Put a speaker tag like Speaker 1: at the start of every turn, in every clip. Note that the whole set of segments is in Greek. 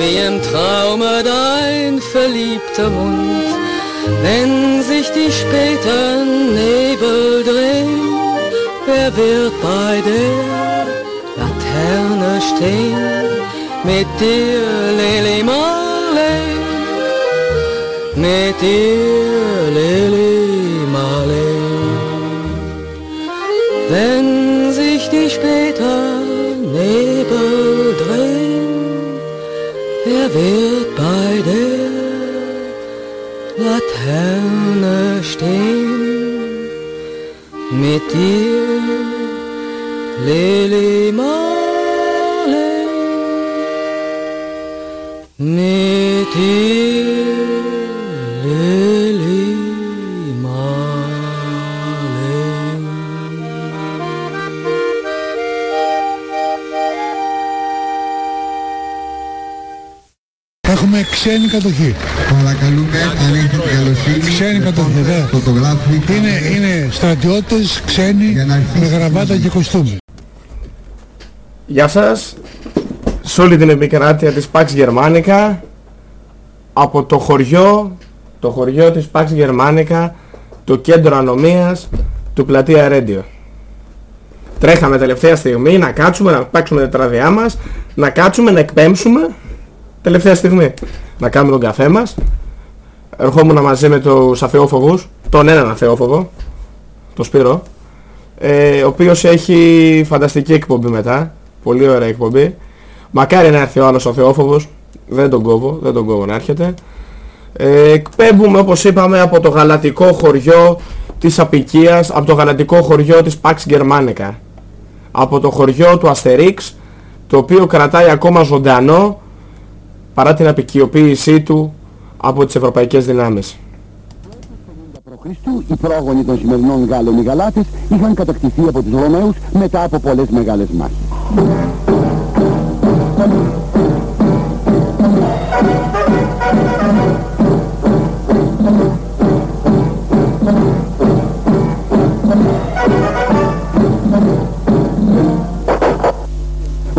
Speaker 1: Wie im Traume dein verliebter Mund, wenn sich die späten Nebel drehen, wer wird bei der Laterne stehen? Mit dir, Lili Marley, mit dir, Lili wird bei der Laterne stehen? Mit dir,
Speaker 2: κατοχή.
Speaker 3: Παρακαλούμε, αν έχετε την καλοσύνη,
Speaker 2: Ξένη κατοχή, δε.
Speaker 3: φωτογράφοι
Speaker 2: Είναι, είναι στρατιώτες ξένοι
Speaker 3: Για να αρχίσει
Speaker 2: με
Speaker 3: η
Speaker 2: γραβάτα
Speaker 3: συζήτηση.
Speaker 2: και κοστούμι.
Speaker 4: Γεια σας. Σε όλη την επικράτεια της Pax Germanica από το χωριό, το χωριό της Pax Germanica, το κέντρο ανομίας του Πλατεία Radio. Τρέχαμε τελευταία στιγμή να κάτσουμε, να παίξουμε τα τραδιά μας, να κάτσουμε, να εκπέμψουμε τελευταία στιγμή. Να κάνουμε τον καφέ μας. Ερχόμουν μαζί με τους αθεόφοβους, τον έναν αθεόφοβο, τον Σπύρο, ε, ο οποίος έχει φανταστική εκπομπή μετά. Πολύ ωραία εκπομπή. Μακάρι να έρθει ο άλλος ο Θεόφοβος. Δεν τον κόβω, δεν τον κόβω να έρχεται. Ε, εκπέμπουμε όπως είπαμε από το γαλατικό χωριό της Απικίας, από το γαλατικό χωριό της Pax Germanica. Από το χωριό του Αστερίξ, το οποίο κρατάει ακόμα ζωντανό παρά την απικιοποίησή του από τις ευρωπαϊκές δυνάμεις.
Speaker 5: π.Χ. οι πρόγονοι των σημερινών Γάλλων οι Γαλάτες είχαν κατακτηθεί από τους Ρωμαίους μετά από πολλές μεγάλες μάχες.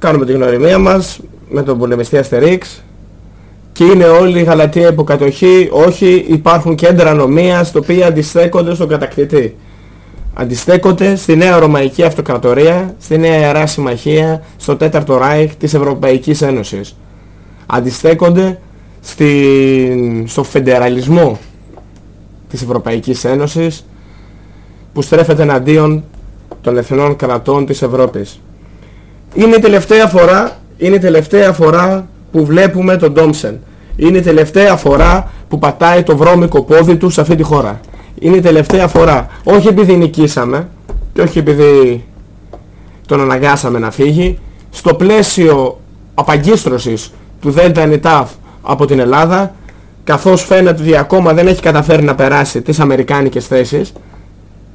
Speaker 4: Κάνουμε τη γνωριμία μας με τον πολεμιστή Αστερίξ και είναι όλη η Γαλατεία υποκατοχή, όχι υπάρχουν κέντρα νομίας τα οποία αντιστέκονται στον κατακτητή. Αντιστέκονται στη νέα Ρωμαϊκή Αυτοκρατορία, στη νέα Ιερά Συμμαχία, στο τέταρτο Ράιχ της Ευρωπαϊκής Ένωσης. Αντιστέκονται στην, στο φεντεραλισμό της Ευρωπαϊκής Ένωσης που στρέφεται εναντίον των εθνών κρατών της Ευρώπης. Είναι η τελευταία φορά, είναι η τελευταία φορά που βλέπουμε τον Ντόμσεν. Είναι η τελευταία φορά που πατάει το βρώμικο πόδι του σε αυτή τη χώρα. Είναι η τελευταία φορά. Όχι επειδή νικήσαμε και όχι επειδή τον αναγκάσαμε να φύγει. Στο πλαίσιο απαγκίστρωσης του Δέλτα Νιτάφ από την Ελλάδα καθώς φαίνεται ότι ακόμα δεν έχει καταφέρει να περάσει τις αμερικάνικες θέσεις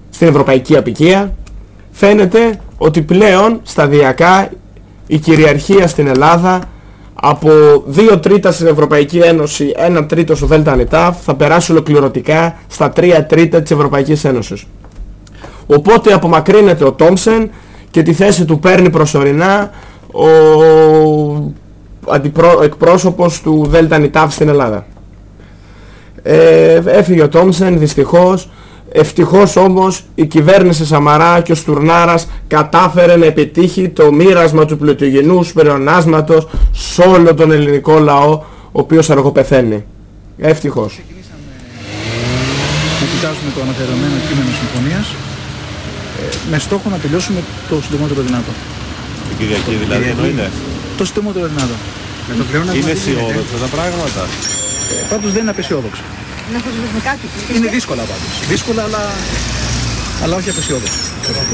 Speaker 4: στην ευρωπαϊκή απικία φαίνεται ότι πλέον σταδιακά η κυριαρχία στην Ελλάδα από 2 τρίτα στην Ευρωπαϊκή Ένωση, 1 τρίτο στο ΔΝΤ θα περάσει ολοκληρωτικά στα 3 τρίτα της Ευρωπαϊκής Ένωσης. Οπότε απομακρύνεται ο Τόμσεν και τη θέση του παίρνει προσωρινά ο αντιπρό... εκπρόσωπος του ΔΝΤ στην Ελλάδα. Ε, έφυγε ο Τόμσεν δυστυχώς Ευτυχώς όμως η κυβέρνηση Σαμαρά και ο Στουρνάρας κατάφερε να επιτύχει το μοίρασμα του πλουτογενούς πλεονάσματος σε όλο τον ελληνικό λαό ο οποίος αργοπεθαίνει. Ευτυχώς.
Speaker 6: να κοιτάζουμε το αναφερόμενο κείμενο συμφωνίας ε, με στόχο να τελειώσουμε το συντομότερο δυνατό.
Speaker 7: Την Κυριακή δηλαδή εννοείται.
Speaker 6: Το συντομότερο δυνατό.
Speaker 7: Είναι αισιόδοξα τα πράγματα.
Speaker 6: Ε, πάντως δεν είναι απεσιόδοξο.
Speaker 8: Να προσθέσουμε κάτι.
Speaker 6: Είναι δύσκολα πάντως. Δύσκολα αλλά, αλλά όχι απεσιόδοξο.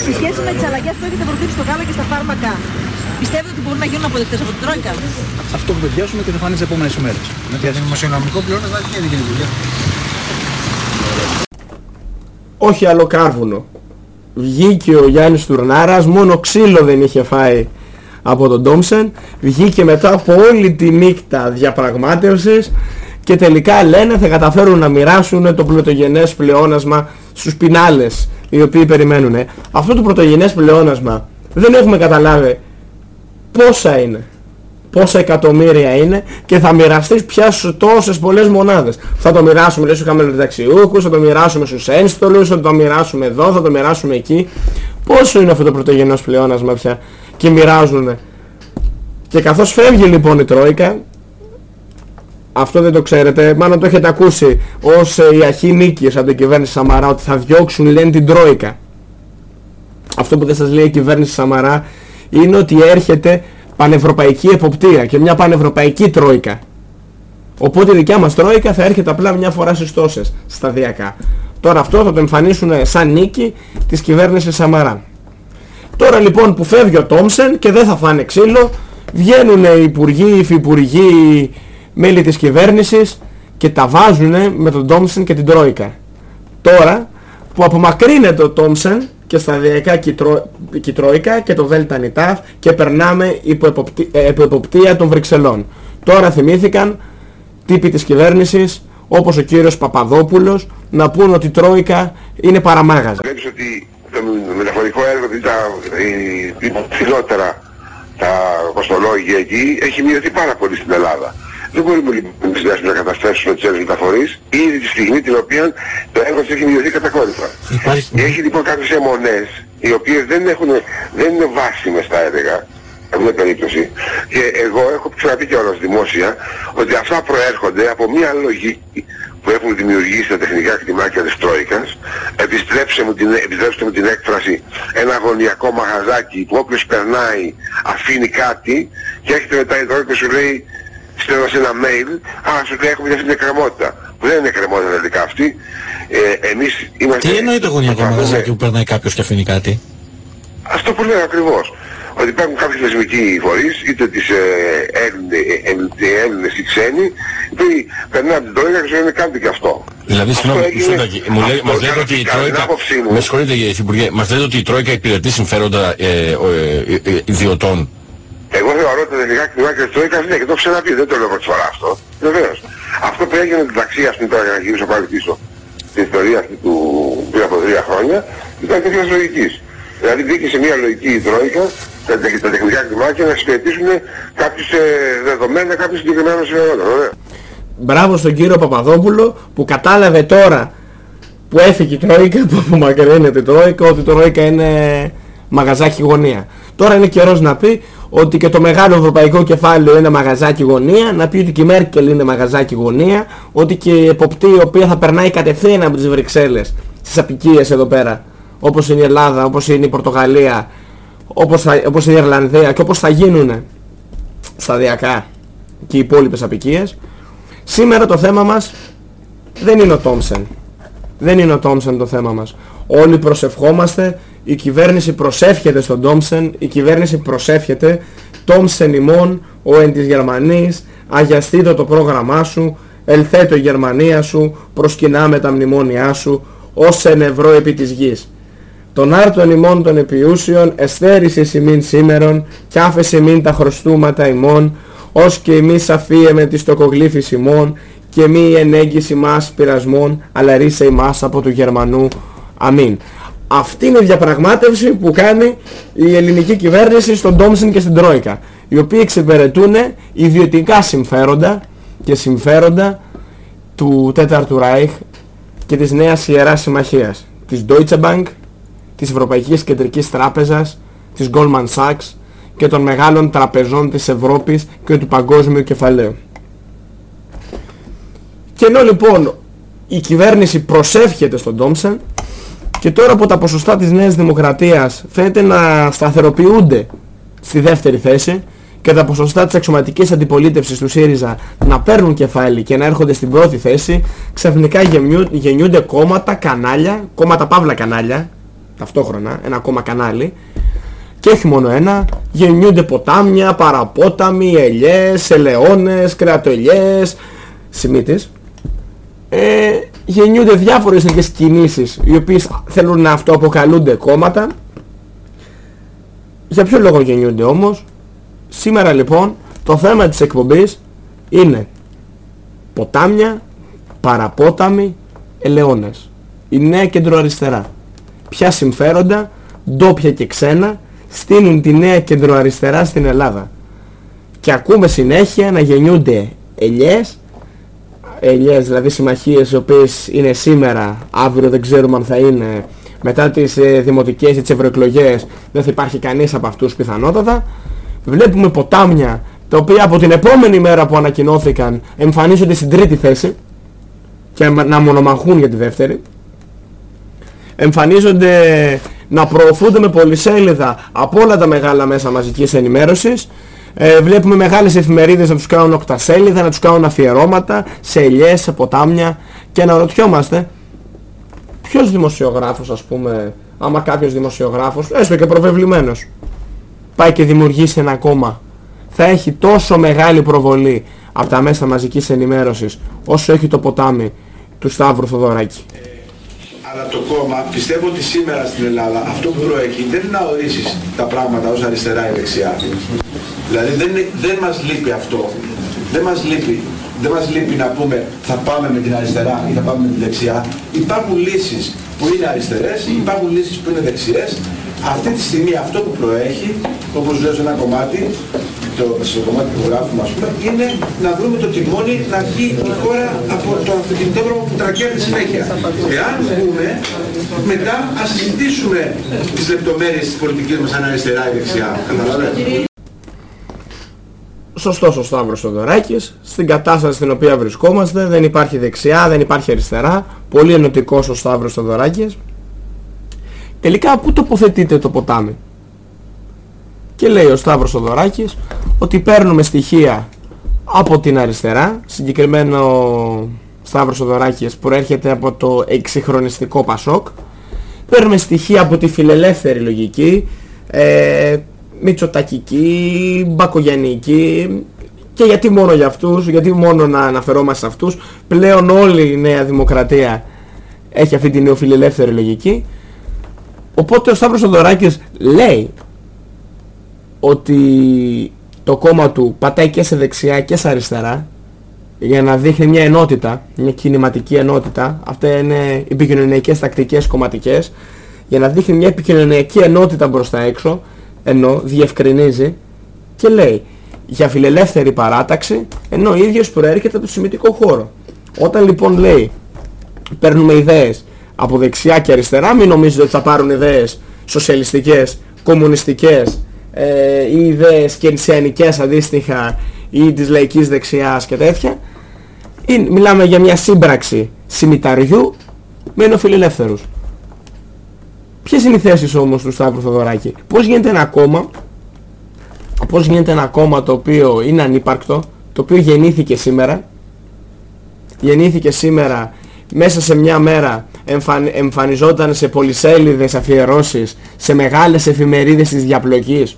Speaker 8: Σε σχέση με τις αλλαγές που έχετε προτείνει στο γάλα και στα φάρμακα,
Speaker 9: Πιστεύετε ότι μπορούν να γίνουν αποδεκτές από την Τρόικα;
Speaker 6: Αυτό που παιδιάσουμε και θα φανεί τις επόμενες ημέρες.
Speaker 2: Με το δημοσιονομικό πλεόνασμα δεν έγινε η δουλειά.
Speaker 4: όχι άλλο κάρβουνο. Βγήκε ο Γιάννης Τουρνάρας, μόνο ξύλο δεν είχε φάει από τον Ντόμσεν. Βγήκε μετά από όλη τη νύχτα διαπραγμάτευσης και τελικά λένε θα καταφέρουν να μοιράσουν το πρωτογενές πλεόνασμα στους πινάλες οι οποίοι περιμένουν. Αυτό το πρωτογενές πλεόνασμα δεν έχουμε καταλάβει πόσα είναι πόσα εκατομμύρια είναι και θα μοιραστείς πια σε τόσες πολλές μονάδες. Θα το μοιράσουμε λέει, στους χαμελοταξιούχους, θα το μοιράσουμε στους ένστολους, θα το μοιράσουμε εδώ, θα το μοιράσουμε εκεί. Πόσο είναι αυτό το πρωτογενές πλεόνασμα πια και μοιράζουν. Και καθώς φεύγει λοιπόν η Τρόικα, αυτό δεν το ξέρετε, μάλλον το έχετε ακούσει ως ε, η αρχή νίκης από την κυβέρνηση Σαμαρά ότι θα διώξουν λένε την Τρόικα. Αυτό που δεν σας λέει η κυβέρνηση Σαμαρά είναι ότι έρχεται πανευρωπαϊκή εποπτεία και μια πανευρωπαϊκή τρόικα. Οπότε η δικιά μας τρόικα θα έρχεται απλά μια φορά στις τόσες, σταδιακά. Τώρα αυτό θα το εμφανίσουν σαν νίκη της κυβέρνησης Σαμαρά. Τώρα λοιπόν που φεύγει ο Τόμσεν και δεν θα φάνε ξύλο, βγαίνουν οι υπουργοί, οι υφυπουργοί, μέλη της κυβέρνησης και τα βάζουν με τον Τόμσεν και την Τρόικα. Τώρα που απομακρύνεται ο Τόμσεν και σταδιακά και η Τρόικα και το Δέλτα Νιτάφ και περνάμε υπό εποπτεία, ε, υπό εποπτεία των Βρυξελών. Τώρα θυμήθηκαν τύποι της κυβέρνησης όπως ο κύριος Παπαδόπουλος να πούν ότι η Τρόικα είναι παραμάγαζα.
Speaker 10: Βλέπεις ότι το μεταφορικό έργο δηλαδή τα, η, ψηλότερα τα κοστολόγια εκεί έχει μειωθεί πάρα πολύ στην Ελλάδα. Δεν μπορούμε λοιπόν να καταστρέψουμε τις άλλες μεταφορείς ήδη τη στιγμή την οποία το έργο έχει μειωθεί κατακόρυφα. Και έχει λοιπόν κάποιες αιμονές οι οποίες δεν, έχουν, δεν είναι βάσιμες θα έλεγα μια περίπτωση. Και εγώ έχω ξαναπεί και όλος δημόσια ότι αυτά προέρχονται από μια λογική που έχουν δημιουργήσει τα τεχνικά κτημάκια της Τρόικας. Επιστρέψτε μου, την, επιστρέψτε μου την έκφραση ένα αγωνιακό μαγαζάκι που όποιος περνάει αφήνει κάτι και έχετε μετά η Τρόικα σου λέει στέλνω σε ένα mail, α, σου λέει έχουμε αυτή την εκκρεμότητα. Που δεν είναι εκκρεμότητα τελικά αυτή. Ε, εμείς είμαστε...
Speaker 11: Τι εννοεί το γωνιακό μαγαζάκι που περνάει κάποιος και αφήνει κάτι;
Speaker 10: Αυτό που λέω ακριβώς. Ότι υπάρχουν κάποιοι θεσμικοί φορείς, είτε τις ε, Έλληνες ή ξένοι, που περνάνε από την Τρόικα και σου λένε κάντε και αυτό.
Speaker 11: Δηλαδή, συγγνώμη, μου λέει, μας λέτε ότι η Τρόικα... Με συγχωρείτε, Υπουργέ, μας λέτε ότι η Τρόικα υπηρετεί συμφέροντα ε, ε, ε, ε, ιδιωτών.
Speaker 10: Εγώ θεωρώ ότι τα ελληνικά κτηνάκια της Τρόικας ναι, και το έχω ξαναπεί, δεν το λέω πρώτη φορά αυτό. Βεβαίως. Αυτό που έγινε την ταξία αυτή τώρα για να γυρίσω πάλι πίσω στην ιστορία αυτή του πριν από τρία χρόνια ήταν τέτοιας λογικής. Δηλαδή μπήκε σε μια λογική η Τρόικα τα, τα τεχνικά κτηνάκια να εξυπηρετήσουν κάποιους ε, δεδομένα, κάποιους συγκεκριμένους συμφέροντα.
Speaker 4: Μπράβο στον κύριο Παπαδόπουλο που κατάλαβε τώρα που έφυγε η Τρόικα, που απομακρύνεται η Τρόικα, ότι η Τρόικα είναι μαγαζάκι γωνία. Τώρα είναι καιρός να πει ότι και το μεγάλο ευρωπαϊκό κεφάλαιο είναι μαγαζάκι γωνία, να πει ότι και η Μέρκελ είναι μαγαζάκι γωνία, ότι και η εποπτή η οποία θα περνάει κατευθείαν από τις Βρυξέλλες, στις απικίες εδώ πέρα, όπως είναι η Ελλάδα, όπως είναι η Πορτογαλία, όπως, θα, όπως είναι η Ιρλανδία και όπως θα γίνουν σταδιακά και οι υπόλοιπες απικίες. Σήμερα το θέμα μας δεν είναι ο Τόμσεν. Δεν είναι ο Τόμσεν το θέμα μας. Όλοι προσευχόμαστε η κυβέρνηση προσεύχεται στον Τόμσεν, η κυβέρνηση προσεύχεται Τόμσεν ημών, ο εν της Γερμανής, αγιαστείτε το πρόγραμμά σου, ελθέτω η Γερμανία σου, προσκυνάμε τα μνημόνια σου, ως εν ευρώ επί της γης. Τον άρτον ημών των επιούσιων, εστέρισης ημίν σήμερον, κι άφεση ημίν τα χρωστούματα ημών, ως και εμείς αφίεμε της στοκογλύφης ημών, και μη ενέγγιση μας πειρασμών, αλλά ρίσε ημάς από του Γερμανού. Αμήν. Αυτή είναι η διαπραγμάτευση που κάνει η ελληνική κυβέρνηση στον Τόμσεν και στην Τρόικα, οι οποίοι εξυπηρετούν ιδιωτικά συμφέροντα και συμφέροντα του Τέταρτου Ράιχ και της νέας Ιεράς Συμμαχίας, της Deutsche Bank, της Ευρωπαϊκής Κεντρικής Τράπεζας, της Goldman Sachs και των μεγάλων τραπεζών της Ευρώπης και του παγκόσμιου κεφαλαίου. Και ενώ λοιπόν η κυβέρνηση προσεύχεται στον Τόμσεν, και τώρα που τα ποσοστά της Νέας Δημοκρατίας φαίνεται να σταθεροποιούνται στη δεύτερη θέση και τα ποσοστά της αξιωματικής αντιπολίτευσης του ΣΥΡΙΖΑ να παίρνουν κεφάλι και να έρχονται στην πρώτη θέση, ξαφνικά γεννιούνται κόμματα, κανάλια, κόμματα παύλα κανάλια, ταυτόχρονα, ένα κόμμα κανάλι, και όχι μόνο ένα, γεννιούνται ποτάμια, παραπόταμοι, ελιές, ελαιώνες, κρεατοελιές, σημείτες. Ε, γεννιούνται διάφορες τέτοιες κινήσεις οι οποίες θέλουν να αυτοαποκαλούνται κόμματα. Για ποιο λόγο γεννιούνται όμως; Σήμερα λοιπόν το θέμα της εκπομπής είναι ποτάμια, παραπόταμοι, ελαιώνες. Η νέα κεντροαριστερά. Ποια συμφέροντα, ντόπια και ξένα, στείλουν τη νέα κεντροαριστερά στην Ελλάδα. Και ακούμε συνέχεια να γεννιούνται ελιές, ελιές δηλαδή συμμαχίες οι οποίες είναι σήμερα, αύριο δεν ξέρουμε αν θα είναι, μετά τις ε, δημοτικές ή τις ευρωεκλογές δεν θα υπάρχει κανείς από αυτούς πιθανότατα. Βλέπουμε ποτάμια τα οποία από την επόμενη μέρα που ανακοινώθηκαν εμφανίζονται στην τρίτη θέση και να μονομαχούν για τη δεύτερη. Εμφανίζονται να προωθούνται με πολυσέλιδα από όλα τα μεγάλα μέσα μαζικής ενημέρωσης. Ε, βλέπουμε μεγάλες εφημερίδες να τους κάνουν οκτασέλιδα, να τους κάνουν αφιερώματα σε ελιές, σε ποτάμια και να ρωτιόμαστε ποιος δημοσιογράφος ας πούμε, άμα κάποιος δημοσιογράφος, έστω και προβεβλημένος, πάει και δημιουργήσει ένα κόμμα, θα έχει τόσο μεγάλη προβολή από τα μέσα μαζικής ενημέρωσης όσο έχει το ποτάμι του Σταύρου Θοδωράκη.
Speaker 12: Αλλά το κόμμα πιστεύω ότι σήμερα στην Ελλάδα αυτό που προέχει δεν είναι να ορίσεις τα πράγματα ως αριστερά ή δεξιά. Δηλαδή δεν, δεν μας λείπει αυτό. Δεν μας λείπει. Δεν μας λείπει να πούμε θα πάμε με την αριστερά ή θα πάμε με την δεξιά. Υπάρχουν λύσεις που είναι αριστερές, υπάρχουν λύσεις που είναι δεξιές. Αυτή τη στιγμή αυτό που προέχει, όπως λέω σε ένα κομμάτι, το, στο κομμάτι του γράφου μας πούμε, είναι να βρούμε το τιμόνι να βγει η χώρα από το αυτοκινητόδρομο που τρακιάζει συνέχεια. Εάν βγούμε, μετά ας συζητήσουμε τις λεπτομέρειες της πολιτικής μας αν αριστερά ή δεξιά. Καταλαβαίνετε.
Speaker 4: Σωστός ο Σταύρος Θοδωράκης, στην κατάσταση στην οποία βρισκόμαστε, δεν υπάρχει δεξιά, δεν υπάρχει αριστερά, πολύ ενωτικός ο Σταύρος Θοδωράκης. Τελικά πού τοποθετείται το ποτάμι; Και λέει ο Σταύρος Θοδωράκης ότι παίρνουμε στοιχεία από την αριστερά, συγκεκριμένο Σταύρος Θοδωράκης προέρχεται από το εξυγχρονιστικό Πασόκ, παίρνουμε στοιχεία από τη φιλελεύθερη λογική, ε, Μητσοτακική, Μπακογιανική. Και γιατί μόνο για αυτούς, γιατί μόνο να αναφερόμαστε σε αυτούς, πλέον όλη η Νέα Δημοκρατία έχει αυτή τη νεοφιλελεύθερη λογική. Οπότε ο Σταύρος Θοδωράκης λέει ότι το κόμμα του πατάει και σε δεξιά και σε αριστερά για να δείχνει μια ενότητα, μια κινηματική ενότητα. Αυτά είναι επικοινωνιακές τακτικές κομματικές για να δείχνει μια επικοινωνιακή ενότητα μπροστά έξω ενώ διευκρινίζει και λέει για φιλελεύθερη παράταξη ενώ ο ίδιος προέρχεται από το σημαντικό χώρο. Όταν λοιπόν λέει παίρνουμε ιδέες από δεξιά και αριστερά μην νομίζετε ότι θα πάρουν ιδέες σοσιαλιστικές, κομμουνιστικές ε, ή ιδέες κενσιανικές αντίστοιχα ή της λαϊκής δεξιάς και τέτοια ή, μιλάμε για μια σύμπραξη συμμεταριού με ενοφιλελεύθερους. Ποιες είναι οι θέσεις όμως του Σταύρου Θοδωράκη; Πώς γίνεται ένα κόμμα, πώς γίνεται ένα κόμμα το οποίο είναι ανύπαρκτο, το οποίο γεννήθηκε σήμερα, γεννήθηκε σήμερα μέσα σε μια μέρα εμφαν, εμφανιζόταν σε πολυσέλιδες αφιερώσεις, σε μεγάλες εφημερίδες της διαπλοκής.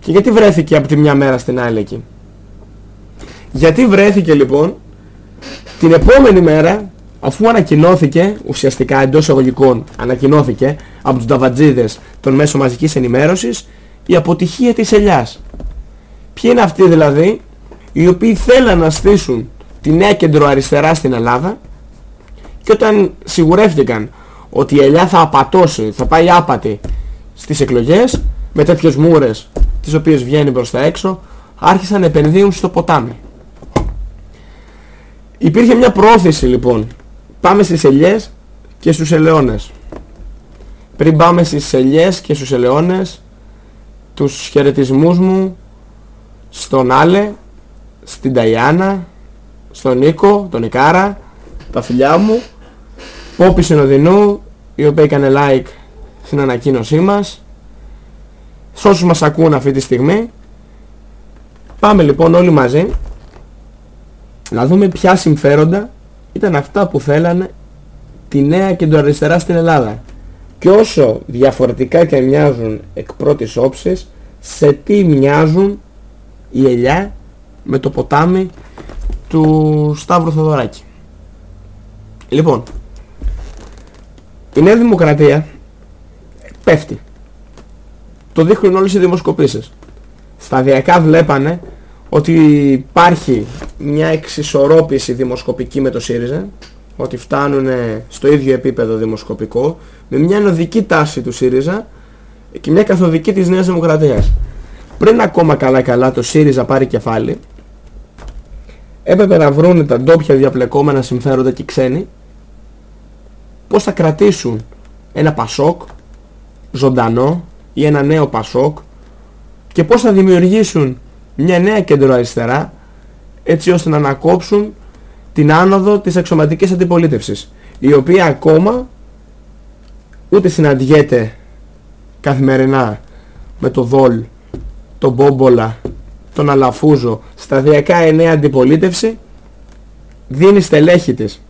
Speaker 4: Και γιατί βρέθηκε από τη μια μέρα στην άλλη εκεί; Γιατί βρέθηκε λοιπόν την επόμενη μέρα αφού ανακοινώθηκε, ουσιαστικά εντός εγωγικών ανακοινώθηκε από τους νταβατζίδες των μέσων μαζικής ενημέρωσης η αποτυχία της ελιάς. Ποιοι είναι αυτοί δηλαδή οι οποίοι θέλαν να στήσουν τη νέα κεντροαριστερά στην Ελλάδα και όταν σιγουρεύτηκαν ότι η ελιά θα απατώσει, θα πάει άπατη στις εκλογές με τέτοιες μούρες τις οποίες βγαίνει προς τα έξω άρχισαν να επενδύουν στο ποτάμι. Υπήρχε μια πρόθεση λοιπόν Πάμε στις ελιές και στους ελαιώνες. Πριν πάμε στις ελιές και στους ελαιώνες, τους χαιρετισμούς μου στον Άλε, στην Ταϊάννα, στον Νίκο, τον Ικάρα, τα φιλιά μου, Πόπη Συνοδεινού, η οποία έκανε like στην ανακοίνωσή μας, σε όσους μας ακούν αυτή τη στιγμή. Πάμε λοιπόν όλοι μαζί να δούμε ποια συμφέροντα ήταν αυτά που θέλανε τη νέα κεντροαριστερά στην Ελλάδα. Και όσο διαφορετικά και μοιάζουν εκ πρώτης όψης, σε τι μοιάζουν η ελιά με το ποτάμι του Σταύρου Θοδωράκη. Λοιπόν, η Νέα Δημοκρατία πέφτει. Το δείχνουν όλες οι δημοσκοπήσεις. Σταδιακά βλέπανε ότι υπάρχει μια εξισορρόπηση δημοσκοπική με το ΣΥΡΙΖΑ, ότι φτάνουν στο ίδιο επίπεδο δημοσκοπικό, με μια ενωδική τάση του ΣΥΡΙΖΑ και μια καθοδική της Νέας Δημοκρατίας. Πριν ακόμα καλά καλά το ΣΥΡΙΖΑ πάρει κεφάλι, έπρεπε να βρουν τα ντόπια διαπλεκόμενα συμφέροντα και ξένοι πώς θα κρατήσουν ένα Πασόκ ζωντανό ή ένα νέο Πασόκ και πώς θα δημιουργήσουν μια νέα κεντροαριστερά έτσι ώστε να ανακόψουν την άνοδο της εξωματικής αντιπολίτευσης η οποία ακόμα ούτε συναντιέται καθημερινά με το Δόλ, τον Μπόμπολα, τον Αλαφούζο. Σταδιακά η νέα αντιπολίτευση δίνει στελέχη της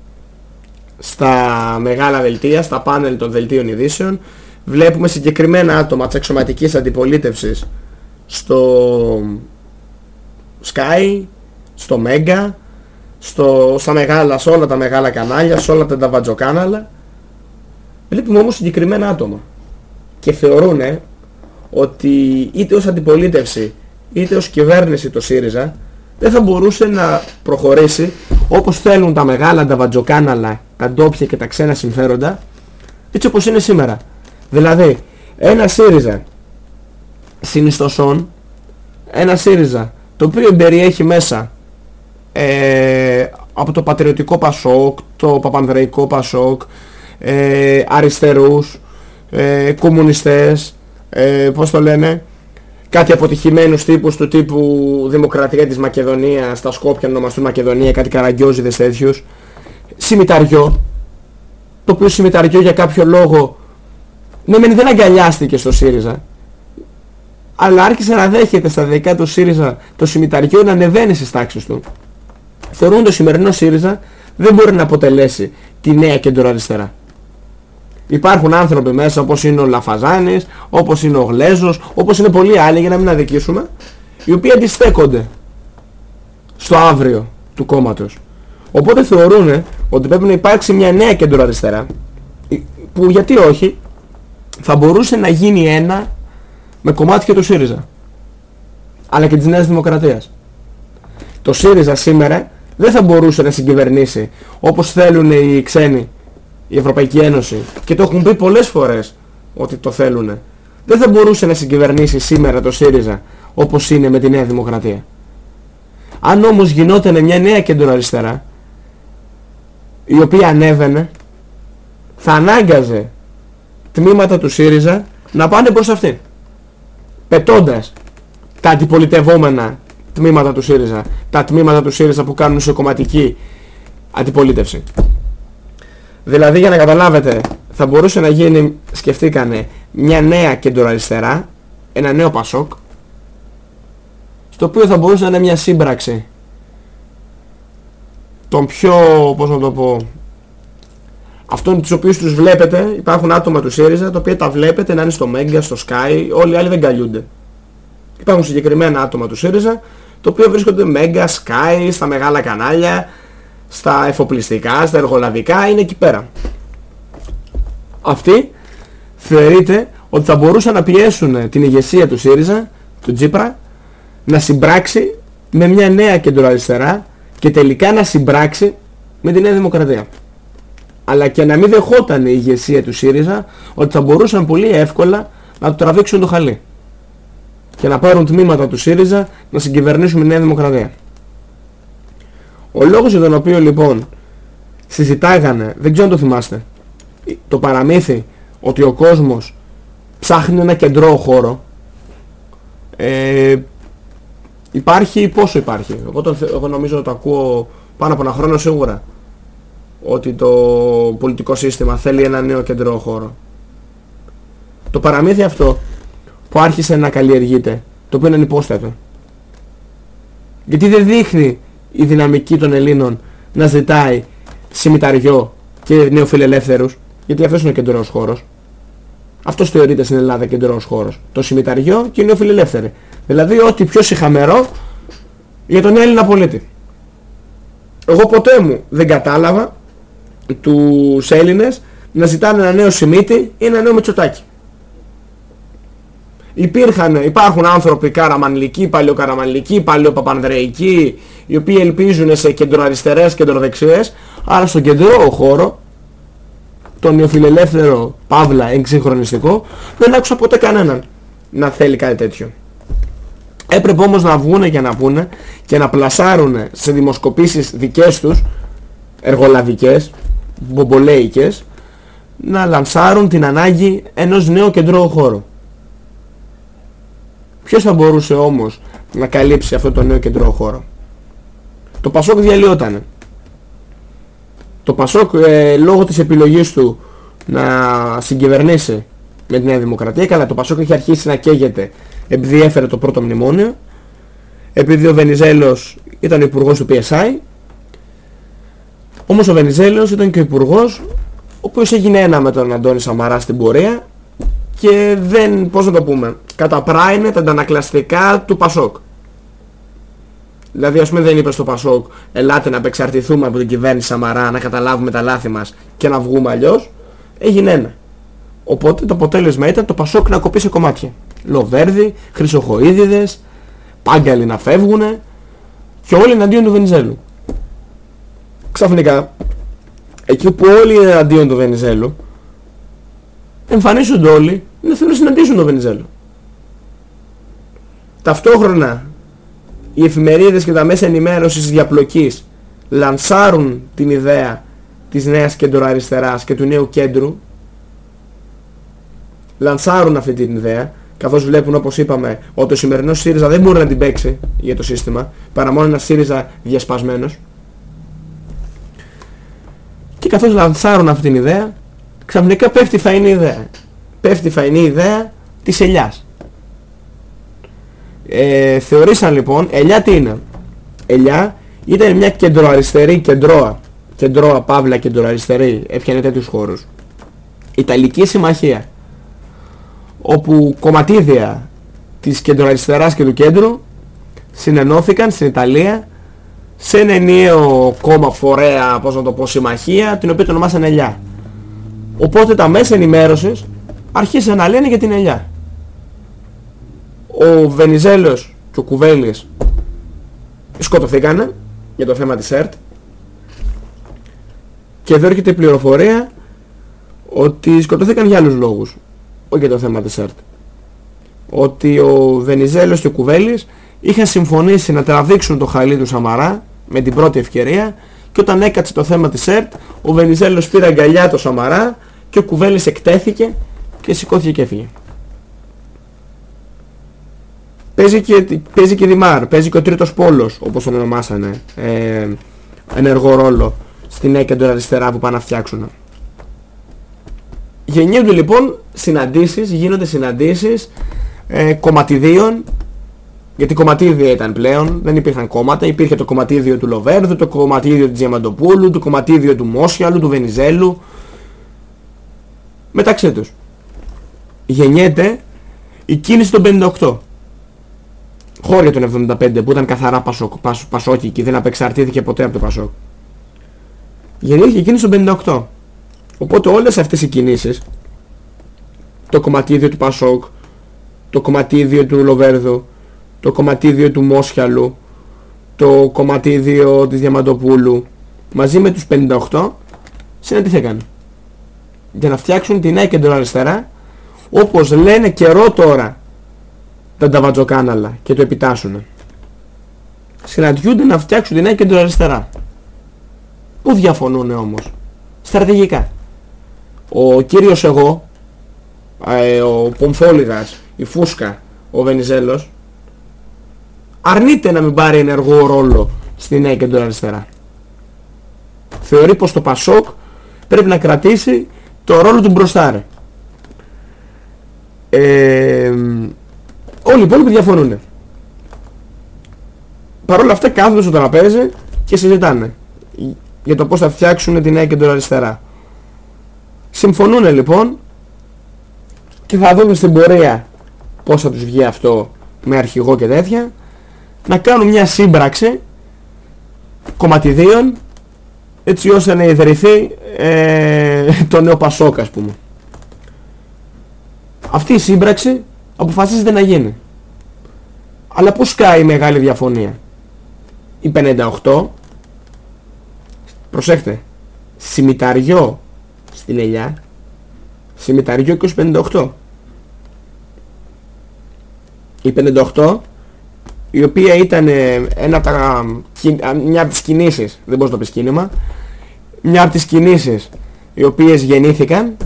Speaker 4: στα μεγάλα δελτία, στα πάνελ των δελτίων ειδήσεων βλέπουμε συγκεκριμένα άτομα της εξωματικής αντιπολίτευσης στο Sky, στο Mega, στο, στα μεγάλα, σε όλα τα μεγάλα κανάλια, σε όλα τα ταβατζοκάναλα. Βλέπουμε όμως συγκεκριμένα άτομα. Και θεωρούν ότι είτε ως αντιπολίτευση είτε ως κυβέρνηση το ΣΥΡΙΖΑ δεν θα μπορούσε να προχωρήσει όπως θέλουν τα μεγάλα ταβατζοκάναλα, τα ντόπια και τα ξένα συμφέροντα έτσι όπως είναι σήμερα. Δηλαδή ένα ΣΥΡΙΖΑ συνιστοσών, ένα ΣΥΡΙΖΑ το οποίο περιέχει μέσα ε, από το πατριωτικό Πασόκ, το παπανδρεϊκό Πασόκ, ε, αριστερούς, ε, κομμουνιστές, ε, πώς το λένε, κάτι αποτυχημένους τύπους του τύπου Δημοκρατία της Μακεδονίας, στα Σκόπια ονομαστούν Μακεδονία, κάτι καραγκιόζιδες τέτοιους, Συμμεταριό, το οποίο συμμεταριό για κάποιο λόγο, ναι μεν δεν αγκαλιάστηκε στο ΣΥΡΙΖΑ, αλλά άρχισε να δέχεται στα δικά του ΣΥΡΙΖΑ το συμμεταριό να ανεβαίνει στις τάξεις του. Θεωρούν το σημερινό ΣΥΡΙΖΑ δεν μπορεί να αποτελέσει τη νέα κεντροαριστερά. Υπάρχουν άνθρωποι μέσα όπως είναι ο Λαφαζάνης, όπως είναι ο Γλέζος, όπως είναι πολλοί άλλοι για να μην αδικήσουμε, οι οποίοι αντιστέκονται στο αύριο του κόμματος. Οπότε θεωρούν ότι πρέπει να υπάρξει μια νέα κεντροαριστερά, που γιατί όχι, θα μπορούσε να γίνει ένα με κομμάτια του ΣΥΡΙΖΑ, αλλά και της Νέας Δημοκρατίας. Το ΣΥΡΙΖΑ σήμερα δεν θα μπορούσε να συγκυβερνήσει όπως θέλουν οι ξένοι, η Ευρωπαϊκή Ένωση και το έχουν πει πολλές φορές ότι το θέλουν. Δεν θα μπορούσε να συγκυβερνήσει σήμερα το ΣΥΡΙΖΑ όπως είναι με τη Νέα Δημοκρατία. Αν όμως γινόταν μια νέα κεντροαριστερά η οποία ανέβαινε θα ανάγκαζε τμήματα του ΣΥΡΙΖΑ να πάνε προς αυτήν. Πετώντας τα αντιπολιτευόμενα τμήματα του ΣΥΡΙΖΑ, τα τμήματα του ΣΥΡΙΖΑ που κάνουν σε κομματική αντιπολίτευση. Δηλαδή για να καταλάβετε θα μπορούσε να γίνει, σκεφτήκανε, μια νέα κεντροαριστερά, ένα νέο Πασόκ, στο οποίο θα μπορούσε να είναι μια σύμπραξη των πιο, πώς να το πω, αυτών τους οποίους τους βλέπετε, υπάρχουν άτομα του ΣΥΡΙΖΑ, τα οποία τα βλέπετε να είναι στο Μέγκα, στο Sky, όλοι οι άλλοι δεν καλιούνται. Υπάρχουν συγκεκριμένα άτομα του ΣΥΡΙΖΑ, το οποίο βρίσκονται Mega, Sky, στα μεγάλα κανάλια, στα εφοπλιστικά, στα εργολαβικά, είναι εκεί πέρα. Αυτοί θεωρείται ότι θα μπορούσαν να πιέσουν την ηγεσία του ΣΥΡΙΖΑ, του Τζίπρα, να συμπράξει με μια νέα κεντροαριστερά και τελικά να συμπράξει με τη Νέα Δημοκρατία. Αλλά και να μην δεχόταν η ηγεσία του ΣΥΡΙΖΑ ότι θα μπορούσαν πολύ εύκολα να του τραβήξουν το χαλί και να πάρουν τμήματα του ΣΥΡΙΖΑ να συγκυβερνήσουμε Νέα Δημοκρατία. Ο λόγος για τον οποίο λοιπόν συζητάγανε, δεν ξέρω αν το θυμάστε, το παραμύθι ότι ο κόσμος ψάχνει ένα κεντρό χώρο ε, υπάρχει, πόσο υπάρχει. Εγώ, το, εγώ νομίζω ότι το ακούω πάνω από ένα χρόνο σίγουρα ότι το πολιτικό σύστημα θέλει ένα νέο κεντρό χώρο. Το παραμύθι αυτό που άρχισε να καλλιεργείται, το οποίο είναι ανυπόστατο. Γιατί δεν δείχνει η δυναμική των Ελλήνων να ζητάει συμμεταριό και νεοφιλελεύθερους, γιατί αυτός είναι ο κεντρός χώρος. Αυτός θεωρείται στην Ελλάδα κεντρός χώρος. Το συμμεταριό και η νεοφιλελεύθερη. Δηλαδή ό,τι πιο συχαμερό για τον Έλληνα πολίτη. Εγώ ποτέ μου δεν κατάλαβα τους Έλληνες να ζητάνε ένα νέο Σιμίτη ή ένα νέο Μητσοτάκη. Υπήρχαν, υπάρχουν άνθρωποι καραμανλικοί, παλαιοκαραμανλικοί, παλαιοπαπανδρεϊκοί, οι οποίοι ελπίζουν σε κεντροαριστερές, κεντροδεξιές, αλλά στον κεντρό χώρο, τον νεοφιλελεύθερο, παύλα, εξυγχρονιστικό, δεν άκουσα ποτέ κανέναν να θέλει κάτι τέτοιο. Έπρεπε όμως να βγούνε και να πούνε και να πλασάρουν σε δημοσκοπήσεις δικές τους, εργολαβικές, μπομπολέικες, να λανσάρουν την ανάγκη ενός νέου κεντρώου χώρου. Ποιος θα μπορούσε όμως να καλύψει αυτό το νέο κεντρώο χώρο; Το Πασόκ διαλυόταν. Το Πασόκ ε, λόγω της επιλογής του να συγκυβερνήσει με τη Νέα Δημοκρατία, καλά το Πασόκ έχει αρχίσει να καίγεται επειδή έφερε το πρώτο μνημόνιο, επειδή ο Βενιζέλος ήταν ο υπουργός του PSI, όμως ο Βενιζέλος ήταν και ο υπουργός ο οποίος έγινε ένα με τον Αντώνη Σαμαρά στην πορεία και δεν, πώς να το πούμε, καταπράινε τα αντανακλαστικά του Πασόκ. Δηλαδή ας πούμε δεν είπε στο Πασόκ ελάτε να απεξαρτηθούμε από την κυβέρνηση Σαμαρά, να καταλάβουμε τα λάθη μας και να βγούμε αλλιώς. Έγινε ένα. Οπότε το αποτέλεσμα ήταν το Πασόκ να κοπεί σε κομμάτια. Λοβέρδι, Χρυσοχοίδιδες, Πάγκαλοι να φεύγουνε και όλοι εναντίον του Βενιζέλου. Ξαφνικά, εκεί που όλοι είναι εναντίον του Βενιζέλου, εμφανίζονται όλοι να θέλουν να συναντήσουν τον Βενιζέλο. Ταυτόχρονα οι εφημερίδες και τα μέσα ενημέρωσης διαπλοκής λανσάρουν την ιδέα της νέας κεντροαριστεράς και του νέου κέντρου λανσάρουν αυτή την ιδέα καθώς βλέπουν όπως είπαμε ότι ο σημερινός ΣΥΡΙΖΑ δεν μπορεί να την παίξει για το σύστημα παρά μόνο ένας ΣΥΡΙΖΑ διασπασμένος και καθώς λανσάρουν αυτή την ιδέα ξαφνικά πέφτει θα είναι η ιδέα πέφτει θα είναι η ιδέα της ελιάς ε, θεωρήσαν λοιπόν, ελιά τι είναι; Ελιά ήταν μια κεντροαριστερή, κεντρώα, κεντρώα παύλα κεντροαριστερή, έπιανε τέτοιους χώρους. Ιταλική συμμαχία, όπου κομματίδια της κεντροαριστεράς και του κέντρου συνενώθηκαν στην Ιταλία σε ένα ενιαίο κόμμα φορέα, πώς να το πω, συμμαχία, την οποία το ονομάσαν ελιά. Οπότε τα μέσα ενημέρωσης αρχίσαν να λένε για την ελιά. Ο Βενιζέλος και ο Κουβέλης σκοτωθήκανε για το θέμα της ΕΡΤ και εδώ έρχεται η πληροφορία ότι σκοτωθήκαν για άλλους λόγους όχι για το θέμα της ΕΡΤ. Ότι ο Βενιζέλος και ο Κουβέλης είχαν συμφωνήσει να τραβήξουν το χαλί του Σαμαρά με την πρώτη ευκαιρία και όταν έκατσε το θέμα της ΕΡΤ ο Βενιζέλος πήρε αγκαλιά το Σαμαρά και ο Κουβέλης εκτέθηκε και σηκώθηκε και έφυγε. Παίζει και, παίζει και Δημάρ, παίζει και ο τρίτος πόλος, όπως τον ονομάσανε, ε, ενεργό ρόλο στην έκεντρο αριστερά που πάνε να φτιάξουν. Γεννιούνται λοιπόν συναντήσεις, γίνονται συναντήσεις ε, κομματιδίων, γιατί κομματίδια ήταν πλέον, δεν υπήρχαν κόμματα, υπήρχε το κομματίδιο του Λοβέρδου, το κομματίδιο του Διαμαντοπούλου, το κομματίδιο του Μόσιαλου, του Βενιζέλου, μεταξύ τους. Γεννιέται η κίνηση των 58 χώρια τον 75 που ήταν καθαρά πασόκ, πασ, πασόκι και δεν απεξαρτήθηκε ποτέ από το πασόκ. Γεννήθηκε εκείνη στο 58. Οπότε όλες αυτές οι κινήσεις, το κομματίδιο του Πασόκ, το κομματίδιο του Λοβέρδου, το κομματίδιο του Μόσχιαλου, το κομματίδιο της Διαμαντοπούλου, μαζί με τους 58, συναντηθήκαν. Για να φτιάξουν την νέα κέντρο αριστερά, όπως λένε καιρό τώρα τα νταβατζοκάναλα και το επιτάσσουν. Συναντιούνται να φτιάξουν την νέα κέντρο αριστερά. Πού διαφωνούν όμως; Στρατηγικά. Ο κύριος εγώ, ε, ο Πομφόλιγας, η Φούσκα, ο Βενιζέλος, αρνείται να μην πάρει ενεργό ρόλο στη νέα κέντρο αριστερά. Θεωρεί πως το Πασόκ πρέπει να κρατήσει το ρόλο του μπροστάρε. Ε, Όλοι οι υπόλοιποι διαφωνούν. Παρ' όλα αυτά κάθονται στο τραπέζι και συζητάνε για το πώς θα φτιάξουν την νέα κεντροαριστερά. Συμφωνούν λοιπόν και θα δούμε στην πορεία πώς θα τους βγει αυτό με αρχηγό και τέτοια να κάνουν μια σύμπραξη κομματιδίων έτσι ώστε να ιδρυθεί ε, το νέο Πασόκ ας πούμε. Αυτή η σύμπραξη αποφασίζεται να γίνει. Αλλά πού σκάει η μεγάλη διαφωνία; Η 58 προσέχτε Συμμεταριό στην ελιά Συμμεταριό και 58 η 58 η οποία ήταν ε, ένα από τα, μια από τις κινήσεις, δεν μπορείς να το πεις κίνημα, μια από τις κινήσεις οι οποίες γεννήθηκαν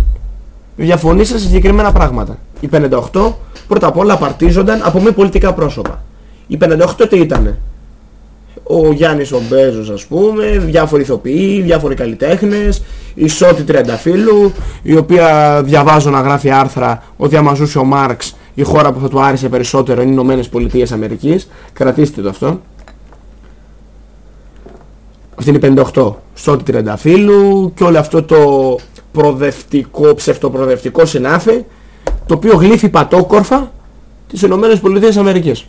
Speaker 4: διαφωνήσαν σε συγκεκριμένα πράγματα. Οι 58 πρώτα απ' όλα απαρτίζονταν από μη πολιτικά πρόσωπα. Οι 58 τι ήτανε; Ο Γιάννης ο Μπέζος ας πούμε, διάφοροι ηθοποιοί, διάφοροι καλλιτέχνες, η Σώτη Τρενταφύλου, η οποία διαβάζω να γράφει άρθρα ότι άμα ζούσε ο Μάρξ η χώρα που θα του άρεσε περισσότερο είναι οι Ηνωμένες Πολιτείες Αμερικής. Κρατήστε το αυτό. Αυτή είναι η 58. Σώτη Τρενταφύλου και όλο αυτό το προδευτικό, ψευτοπροδευτικό συνάφη το οποίο γλύφει πατόκορφα τις Ηνωμένες Πολιτείες Αμερικής.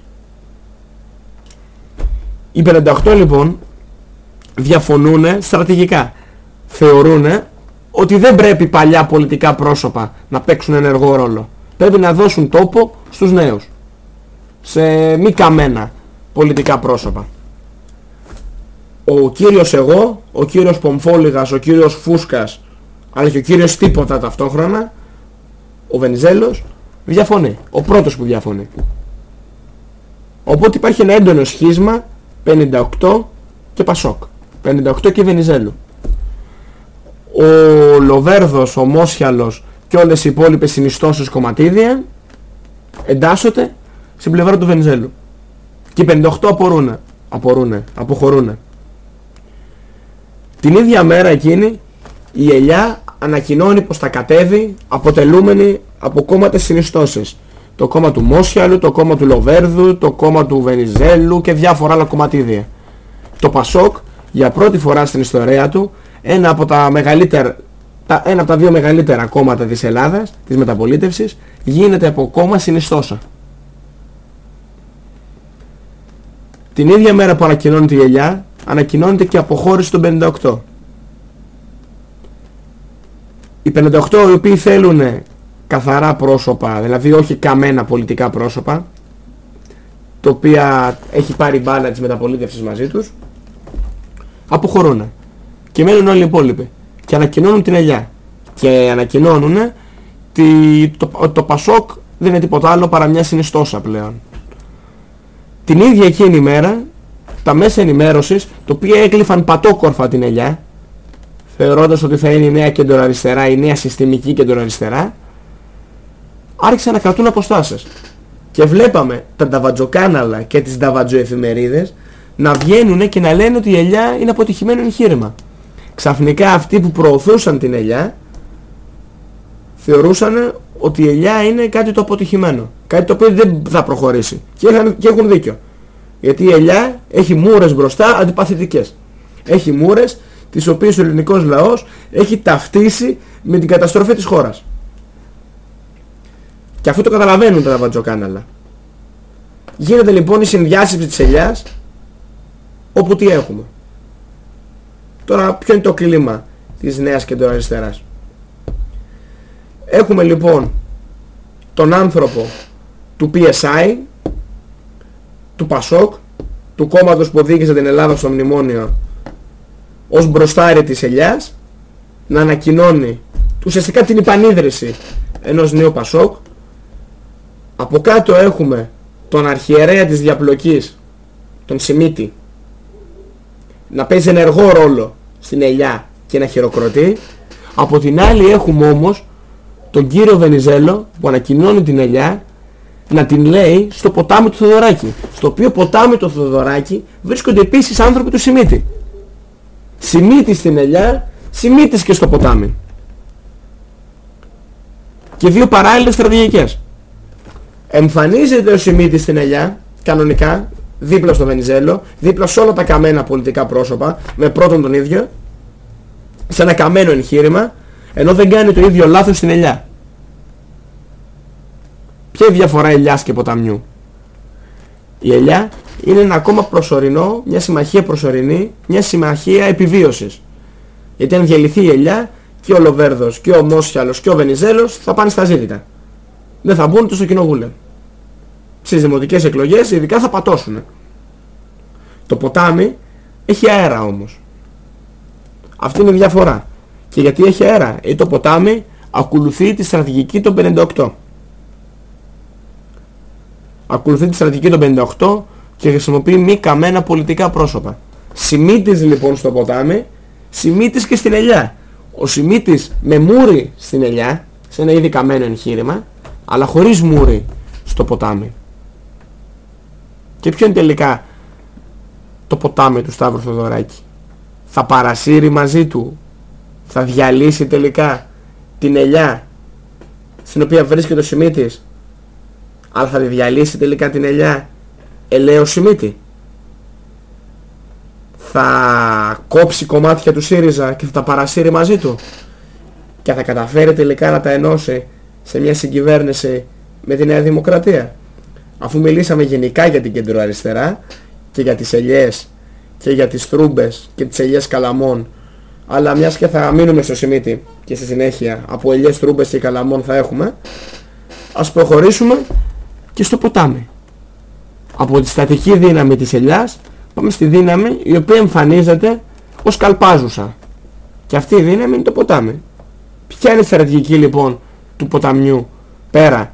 Speaker 4: Οι 58 λοιπόν διαφωνούν στρατηγικά. Θεωρούν ότι δεν πρέπει παλιά πολιτικά πρόσωπα να παίξουν ενεργό ρόλο πρέπει να δώσουν τόπο στους νέους. Σε μη καμένα πολιτικά πρόσωπα. Ο κύριος εγώ, ο κύριος Πομφόλιγας, ο κύριος Φούσκας, αλλά και ο κύριος τίποτα ταυτόχρονα, ο Βενιζέλος, διαφωνεί. Ο πρώτος που διαφωνεί. Οπότε υπάρχει ένα έντονο σχίσμα 58 και Πασόκ. 58 και Βενιζέλου. Ο Λοβέρδος, ο Μόσιαλος και όλες οι υπόλοιπες συνιστώσεις κομματίδια εντάσσονται στην πλευρά του Βενιζέλου. Και οι 58 απορούνε, απορούνε, αποχωρούνε. Την ίδια μέρα εκείνη η Ελιά ανακοινώνει πως θα κατέβει αποτελούμενη από κόμματα συνιστώσεις. Το κόμμα του Μόσιαλου, το κόμμα του Λοβέρδου, το κόμμα του Βενιζέλου και διάφορα άλλα κομματίδια. Το Πασόκ για πρώτη φορά στην ιστορία του ένα από τα μεγαλύτερα τα, ένα από τα δύο μεγαλύτερα κόμματα της Ελλάδας, της μεταπολίτευσης, γίνεται από κόμμα συνιστόσα. Την ίδια μέρα που ανακοινώνεται η ελιά, ανακοινώνεται και η αποχώρηση των 58. Οι 58 οι οποίοι θέλουν καθαρά πρόσωπα, δηλαδή όχι καμένα πολιτικά πρόσωπα, το οποία έχει πάρει μπάλα της μεταπολίτευσης μαζί τους, αποχωρούν. Και μένουν όλοι οι υπόλοιποι και ανακοινώνουν την ελιά. Και ανακοινώνουν ότι το, το Πασόκ δεν είναι τίποτα άλλο παρά μια συνιστόσα πλέον. Την ίδια εκείνη μέρα τα μέσα ενημέρωσης, το οποίο έκλειφαν πατόκορφα την ελιά, θεωρώντας ότι θα είναι η νέα κεντροαριστερά, η νέα συστημική κεντροαριστερά, άρχισαν να κρατούν αποστάσεις. Και βλέπαμε τα νταβατζοκάναλα και τις νταβατζοεφημερίδες να βγαίνουν και να λένε ότι η ελιά είναι αποτυχημένο εγχείρημα ξαφνικά αυτοί που προωθούσαν την ελιά θεωρούσαν ότι η ελιά είναι κάτι το αποτυχημένο. Κάτι το οποίο δεν θα προχωρήσει. Και, και έχουν δίκιο. Γιατί η ελιά έχει μούρες μπροστά αντιπαθητικές. Έχει μούρες τις οποίες ο ελληνικός λαός έχει ταυτίσει με την καταστροφή της χώρας. Και αυτό το καταλαβαίνουν τα βατζοκάναλα. Γίνεται λοιπόν η συνδιάσυψη της ελιάς όπου τι έχουμε. Τώρα ποιο είναι το κλίμα της νέας κεντροαριστεράς. Έχουμε λοιπόν τον άνθρωπο του PSI, του ΠΑΣΟΚ, του κόμματος που οδήγησε την Ελλάδα στο μνημόνιο ως μπροστάρι της ελιάς, να ανακοινώνει ουσιαστικά την υπανίδρυση ενός νέου ΠΑΣΟΚ. Από κάτω έχουμε τον αρχιερέα της διαπλοκής, τον Σιμίτη, να παίζει ενεργό ρόλο στην ελιά και να χειροκροτεί. Από την άλλη έχουμε όμως τον κύριο Βενιζέλο που ανακοινώνει την ελιά να την λέει στο ποτάμι του Θοδωράκη. Στο οποίο ποτάμι του Θοδωράκη βρίσκονται επίσης άνθρωποι του Σιμίτη. Σιμίτη στην ελιά, Σιμίτης και στο ποτάμι. Και δύο παράλληλες στρατηγικές. Εμφανίζεται ο Σιμίτης στην ελιά, κανονικά, δίπλα στο Βενιζέλο, δίπλα σε όλα τα καμένα πολιτικά πρόσωπα, με πρώτον τον ίδιο, σε ένα καμένο εγχείρημα, ενώ δεν κάνει το ίδιο λάθος στην ελιά. Ποια είναι η διαφορά ελιάς και ποταμιού; Η ελιά είναι ένα ακόμα προσωρινό, μια συμμαχία προσωρινή, μια συμμαχία επιβίωσης. Γιατί αν διαλυθεί η ελιά και ο Λοβέρδος και ο Μόσχαλος και ο Βενιζέλος θα πάνε στα ζήτητα. Δεν θα μπουν ούτε στο κοινοβούλιο. Στις δημοτικές εκλογές ειδικά θα πατώσουν. Το ποτάμι έχει αέρα όμως. Αυτή είναι η διαφορά. Και γιατί έχει αέρα; Γιατί το ποτάμι ακολουθεί τη στρατηγική των 58. Ακολουθεί τη στρατηγική των 58 και χρησιμοποιεί μη καμένα πολιτικά πρόσωπα. Σημίτης λοιπόν στο ποτάμι, σημίτης και στην ελιά. Ο σημίτης με μούρι στην ελιά, σε ένα ήδη καμένο εγχείρημα, αλλά χωρίς μούρι στο ποτάμι. Και ποιο είναι τελικά το ποτάμι του Σταύρου Θοδωράκη. Θα παρασύρει μαζί του, θα διαλύσει τελικά την ελιά στην οποία βρίσκεται ο σημίτης, αλλά θα διαλύσει τελικά την ελιά ελαίο σημίτη. Θα κόψει κομμάτια του ΣΥΡΙΖΑ και θα τα παρασύρει μαζί του και θα καταφέρει τελικά να τα ενώσει σε μια συγκυβέρνηση με τη Νέα Δημοκρατία. Αφού μιλήσαμε γενικά για την κεντροαριστερά και για τις ελιές και για τις τρούμπες και τις ελιές καλαμών αλλά μιας και θα μείνουμε στο Σιμίτι και στη συνέχεια από ελιές τρούμπες και καλαμών θα έχουμε ας προχωρήσουμε και στο ποτάμι. Από τη στατική δύναμη της ελιάς πάμε στη δύναμη η οποία εμφανίζεται ως καλπάζουσα. Και αυτή η δύναμη είναι το ποτάμι. Ποια είναι η στρατηγική λοιπόν του ποταμιού πέρα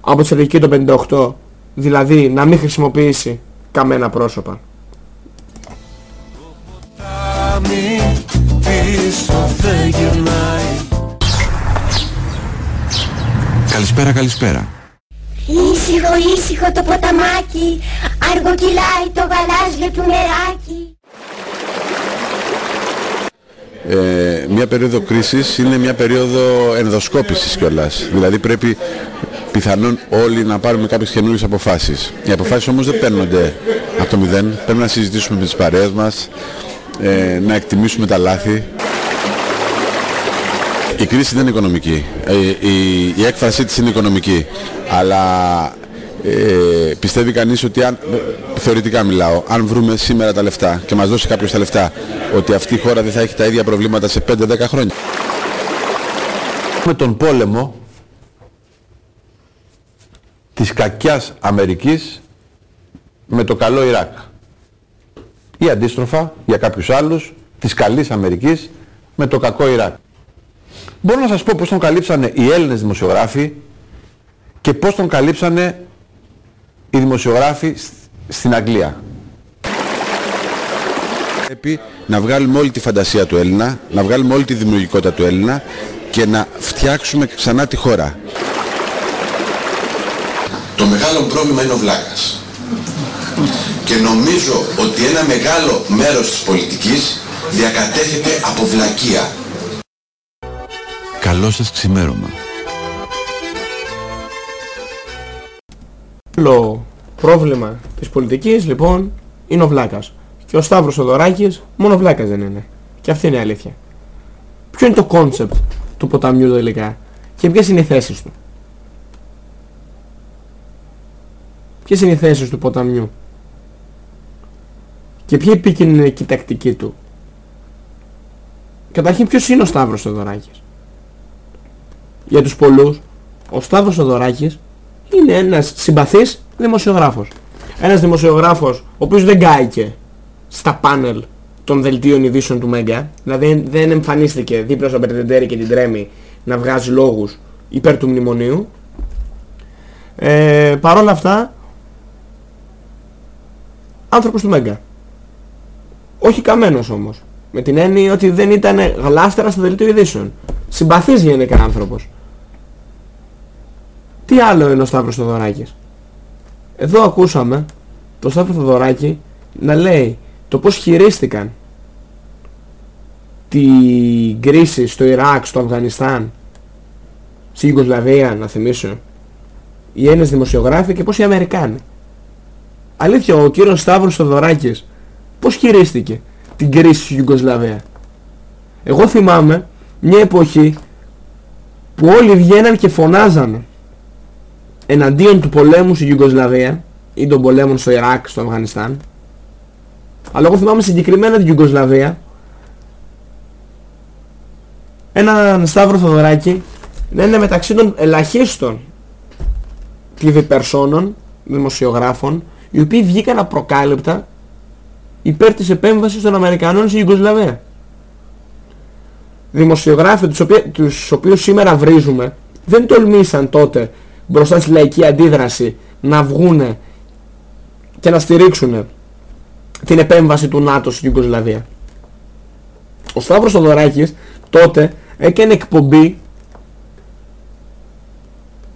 Speaker 4: από τη στρατηγική των 58 δηλαδή να μην χρησιμοποιήσει καμένα πρόσωπα;
Speaker 12: Καλησπέρα, καλησπέρα.
Speaker 13: Ήσυχο, ήσυχο το ποταμάκι, αργό κυλάει το γαλάζιο του νεράκι.
Speaker 12: Ε, μια περίοδο κρίσης είναι μια περίοδο ενδοσκόπησης κιόλας. Δηλαδή πρέπει πιθανόν όλοι να πάρουμε κάποιες καινούριες αποφάσεις. Οι αποφάσεις όμως δεν παίρνονται από το μηδέν. Πρέπει να συζητήσουμε με τις παρέες μας, ε, να εκτιμήσουμε τα λάθη. Η κρίση δεν είναι οικονομική. Ε, η, η, έκφρασή της είναι οικονομική. Αλλά ε, πιστεύει κανείς ότι αν, θεωρητικά μιλάω, αν βρούμε σήμερα τα λεφτά και μας δώσει κάποιος τα λεφτά, ότι αυτή η χώρα δεν θα έχει τα ίδια προβλήματα σε 5-10 χρόνια.
Speaker 14: Με τον πόλεμο της κακιάς Αμερικής με το καλό Ιράκ. Ή αντίστροφα, για κάποιους άλλους, της καλής Αμερικής με το κακό Ιράκ. Μπορώ να σας πω πώς τον καλύψανε οι Έλληνες δημοσιογράφοι και πώς τον καλύψανε οι δημοσιογράφοι στην Αγγλία.
Speaker 12: Πρέπει να βγάλουμε όλη τη φαντασία του Έλληνα, να βγάλουμε όλη τη δημιουργικότητα του Έλληνα και να φτιάξουμε ξανά τη χώρα.
Speaker 15: Το μεγάλο πρόβλημα είναι ο Βλάκας. Και νομίζω ότι ένα μεγάλο μέρος της πολιτικής διακατέχεται από βλακεία.
Speaker 12: Καλό σας ξημέρωμα.
Speaker 4: Άλλο πρόβλημα της πολιτικής λοιπόν είναι ο Βλάκας. Και ο Σταύρος Θεοδωράκης μόνο Βλάκας δεν είναι. Και αυτή είναι η αλήθεια. Ποιο είναι το concept του ποταμιού τελικά και ποιες είναι οι θέσεις του; Ποιες είναι οι θέσεις του ποταμιού; Και ποια είναι η τακτική του; Καταρχήν ποιος είναι ο Σταύρος Θεοδωράκης; Για τους πολλούς, ο Σταύρος Θεοδωράκης είναι ένας συμπαθής δημοσιογράφος. Ένας δημοσιογράφος ο οποίος δεν κάηκε στα πάνελ των δελτίων ειδήσεων του Μέγκα. Δηλαδή δεν εμφανίστηκε δίπλα στον Περτεντέρη και την Τρέμη να βγάζει λόγους υπέρ του μνημονίου. Ε, Παρ' όλα αυτά άνθρωπος του Μέγκα. Όχι καμένος όμως. Με την έννοια ότι δεν ήταν γλάστερα στο δελτίο ειδήσεων. Συμπαθής γενικά άνθρωπος. Τι άλλο είναι ο Σταύρος Θοδωράκης; Εδώ ακούσαμε το Σταύρο Θοδωράκη να λέει το πώς χειρίστηκαν την κρίση στο Ιράκ, στο Αφγανιστάν, στην Ιγκοσλαβία, να θυμίσω, οι Έλληνες δημοσιογράφοι και πώς οι Αμερικάνοι. Αλήθεια, ο κύριος Σταύρος Θοδωράκης πώς χειρίστηκε την κρίση στη Ιουγκοσλαβία; Εγώ θυμάμαι μια εποχή που όλοι βγαίναν και φωνάζανε εναντίον του πολέμου στη Ιουγκοσλαβία ή των πολέμων στο Ιράκ, στο Αφγανιστάν. Αλλά εγώ θυμάμαι συγκεκριμένα την Ιουγκοσλαβία έναν Σταύρο Θοδωράκη να είναι μεταξύ των ελαχίστων TV περσόνων, δημοσιογράφων, οι οποίοι βγήκαν απροκάλυπτα υπέρ της επέμβασης των Αμερικανών στη Ιουγκοσλαβία. Δημοσιογράφοι τους, οποίου, τους οποίους σήμερα βρίζουμε δεν τολμήσαν τότε μπροστά στη λαϊκή αντίδραση να βγούνε και να στηρίξουν την επέμβαση του ΝΑΤΟ στην Ιουγκοσλαβία. Ο Σταύρος Θοδωράκης τότε έκανε εκπομπή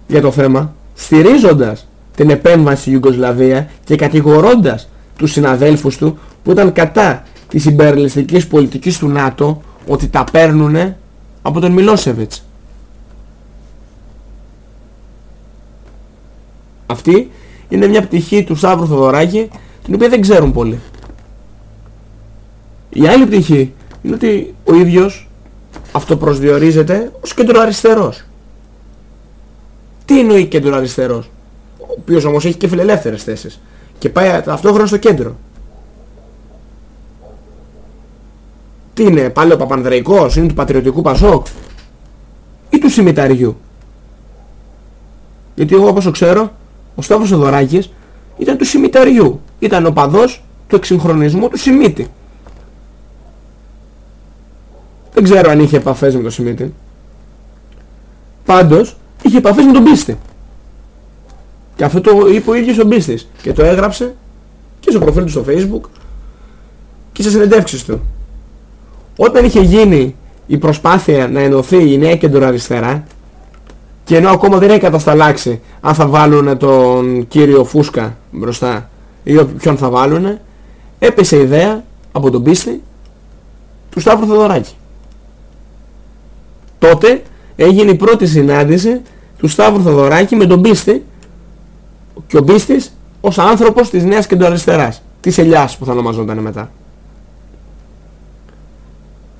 Speaker 4: για το θέμα στηρίζοντας την επέμβαση στην Ιουγκοσλαβία και κατηγορώντας τους συναδέλφους του που ήταν κατά της υπερελιστικής πολιτικής του ΝΑΤΟ ότι τα παίρνουνε από τον Μιλόσεβιτς. Αυτή είναι μια πτυχή του Σταύρου Θοδωράκη την οποία δεν ξέρουν πολύ. Η άλλη πτυχή είναι ότι ο ίδιος αυτοπροσδιορίζεται ως κεντροαριστερός. Τι εννοεί κεντροαριστερός, ο οποίος όμως έχει και φιλελεύθερες θέσεις και πάει ταυτόχρονα στο κέντρο. Τι είναι, πάλι ο Παπανδρεϊκός, είναι του Πατριωτικού Πασόκ ή του Συμμεταριού. Γιατί εγώ όπως το ξέρω, ο Σταύρος Οδωράκης ήταν του Συμμεταριού. Ήταν ο παδός του εξυγχρονισμού του Σιμίτη. Δεν ξέρω αν είχε επαφές με τον Σιμίτη. Πάντως, είχε επαφές με τον Πίστη. Και αυτό το είπε ο ίδιος ο Πίστης. Και το έγραψε και στο προφίλ του στο facebook και σε συνεντεύξεις του. Όταν είχε γίνει η προσπάθεια να ενωθεί η νέα κεντροαριστερά και ενώ ακόμα δεν έχει κατασταλάξει αν θα βάλουν τον κύριο Φούσκα μπροστά ή ποιον θα βάλουν, έπεσε η ιδέα από τον πίστη του Σταύρου Θεοδωράκη. Τότε έγινε η πρώτη συνάντηση του Σταύρου Θεοδωράκη με τον πίστη και ο πίστης ως άνθρωπος της νέας κεντροαριστεράς, της ελιάς που θα ονομαζόταν μετά.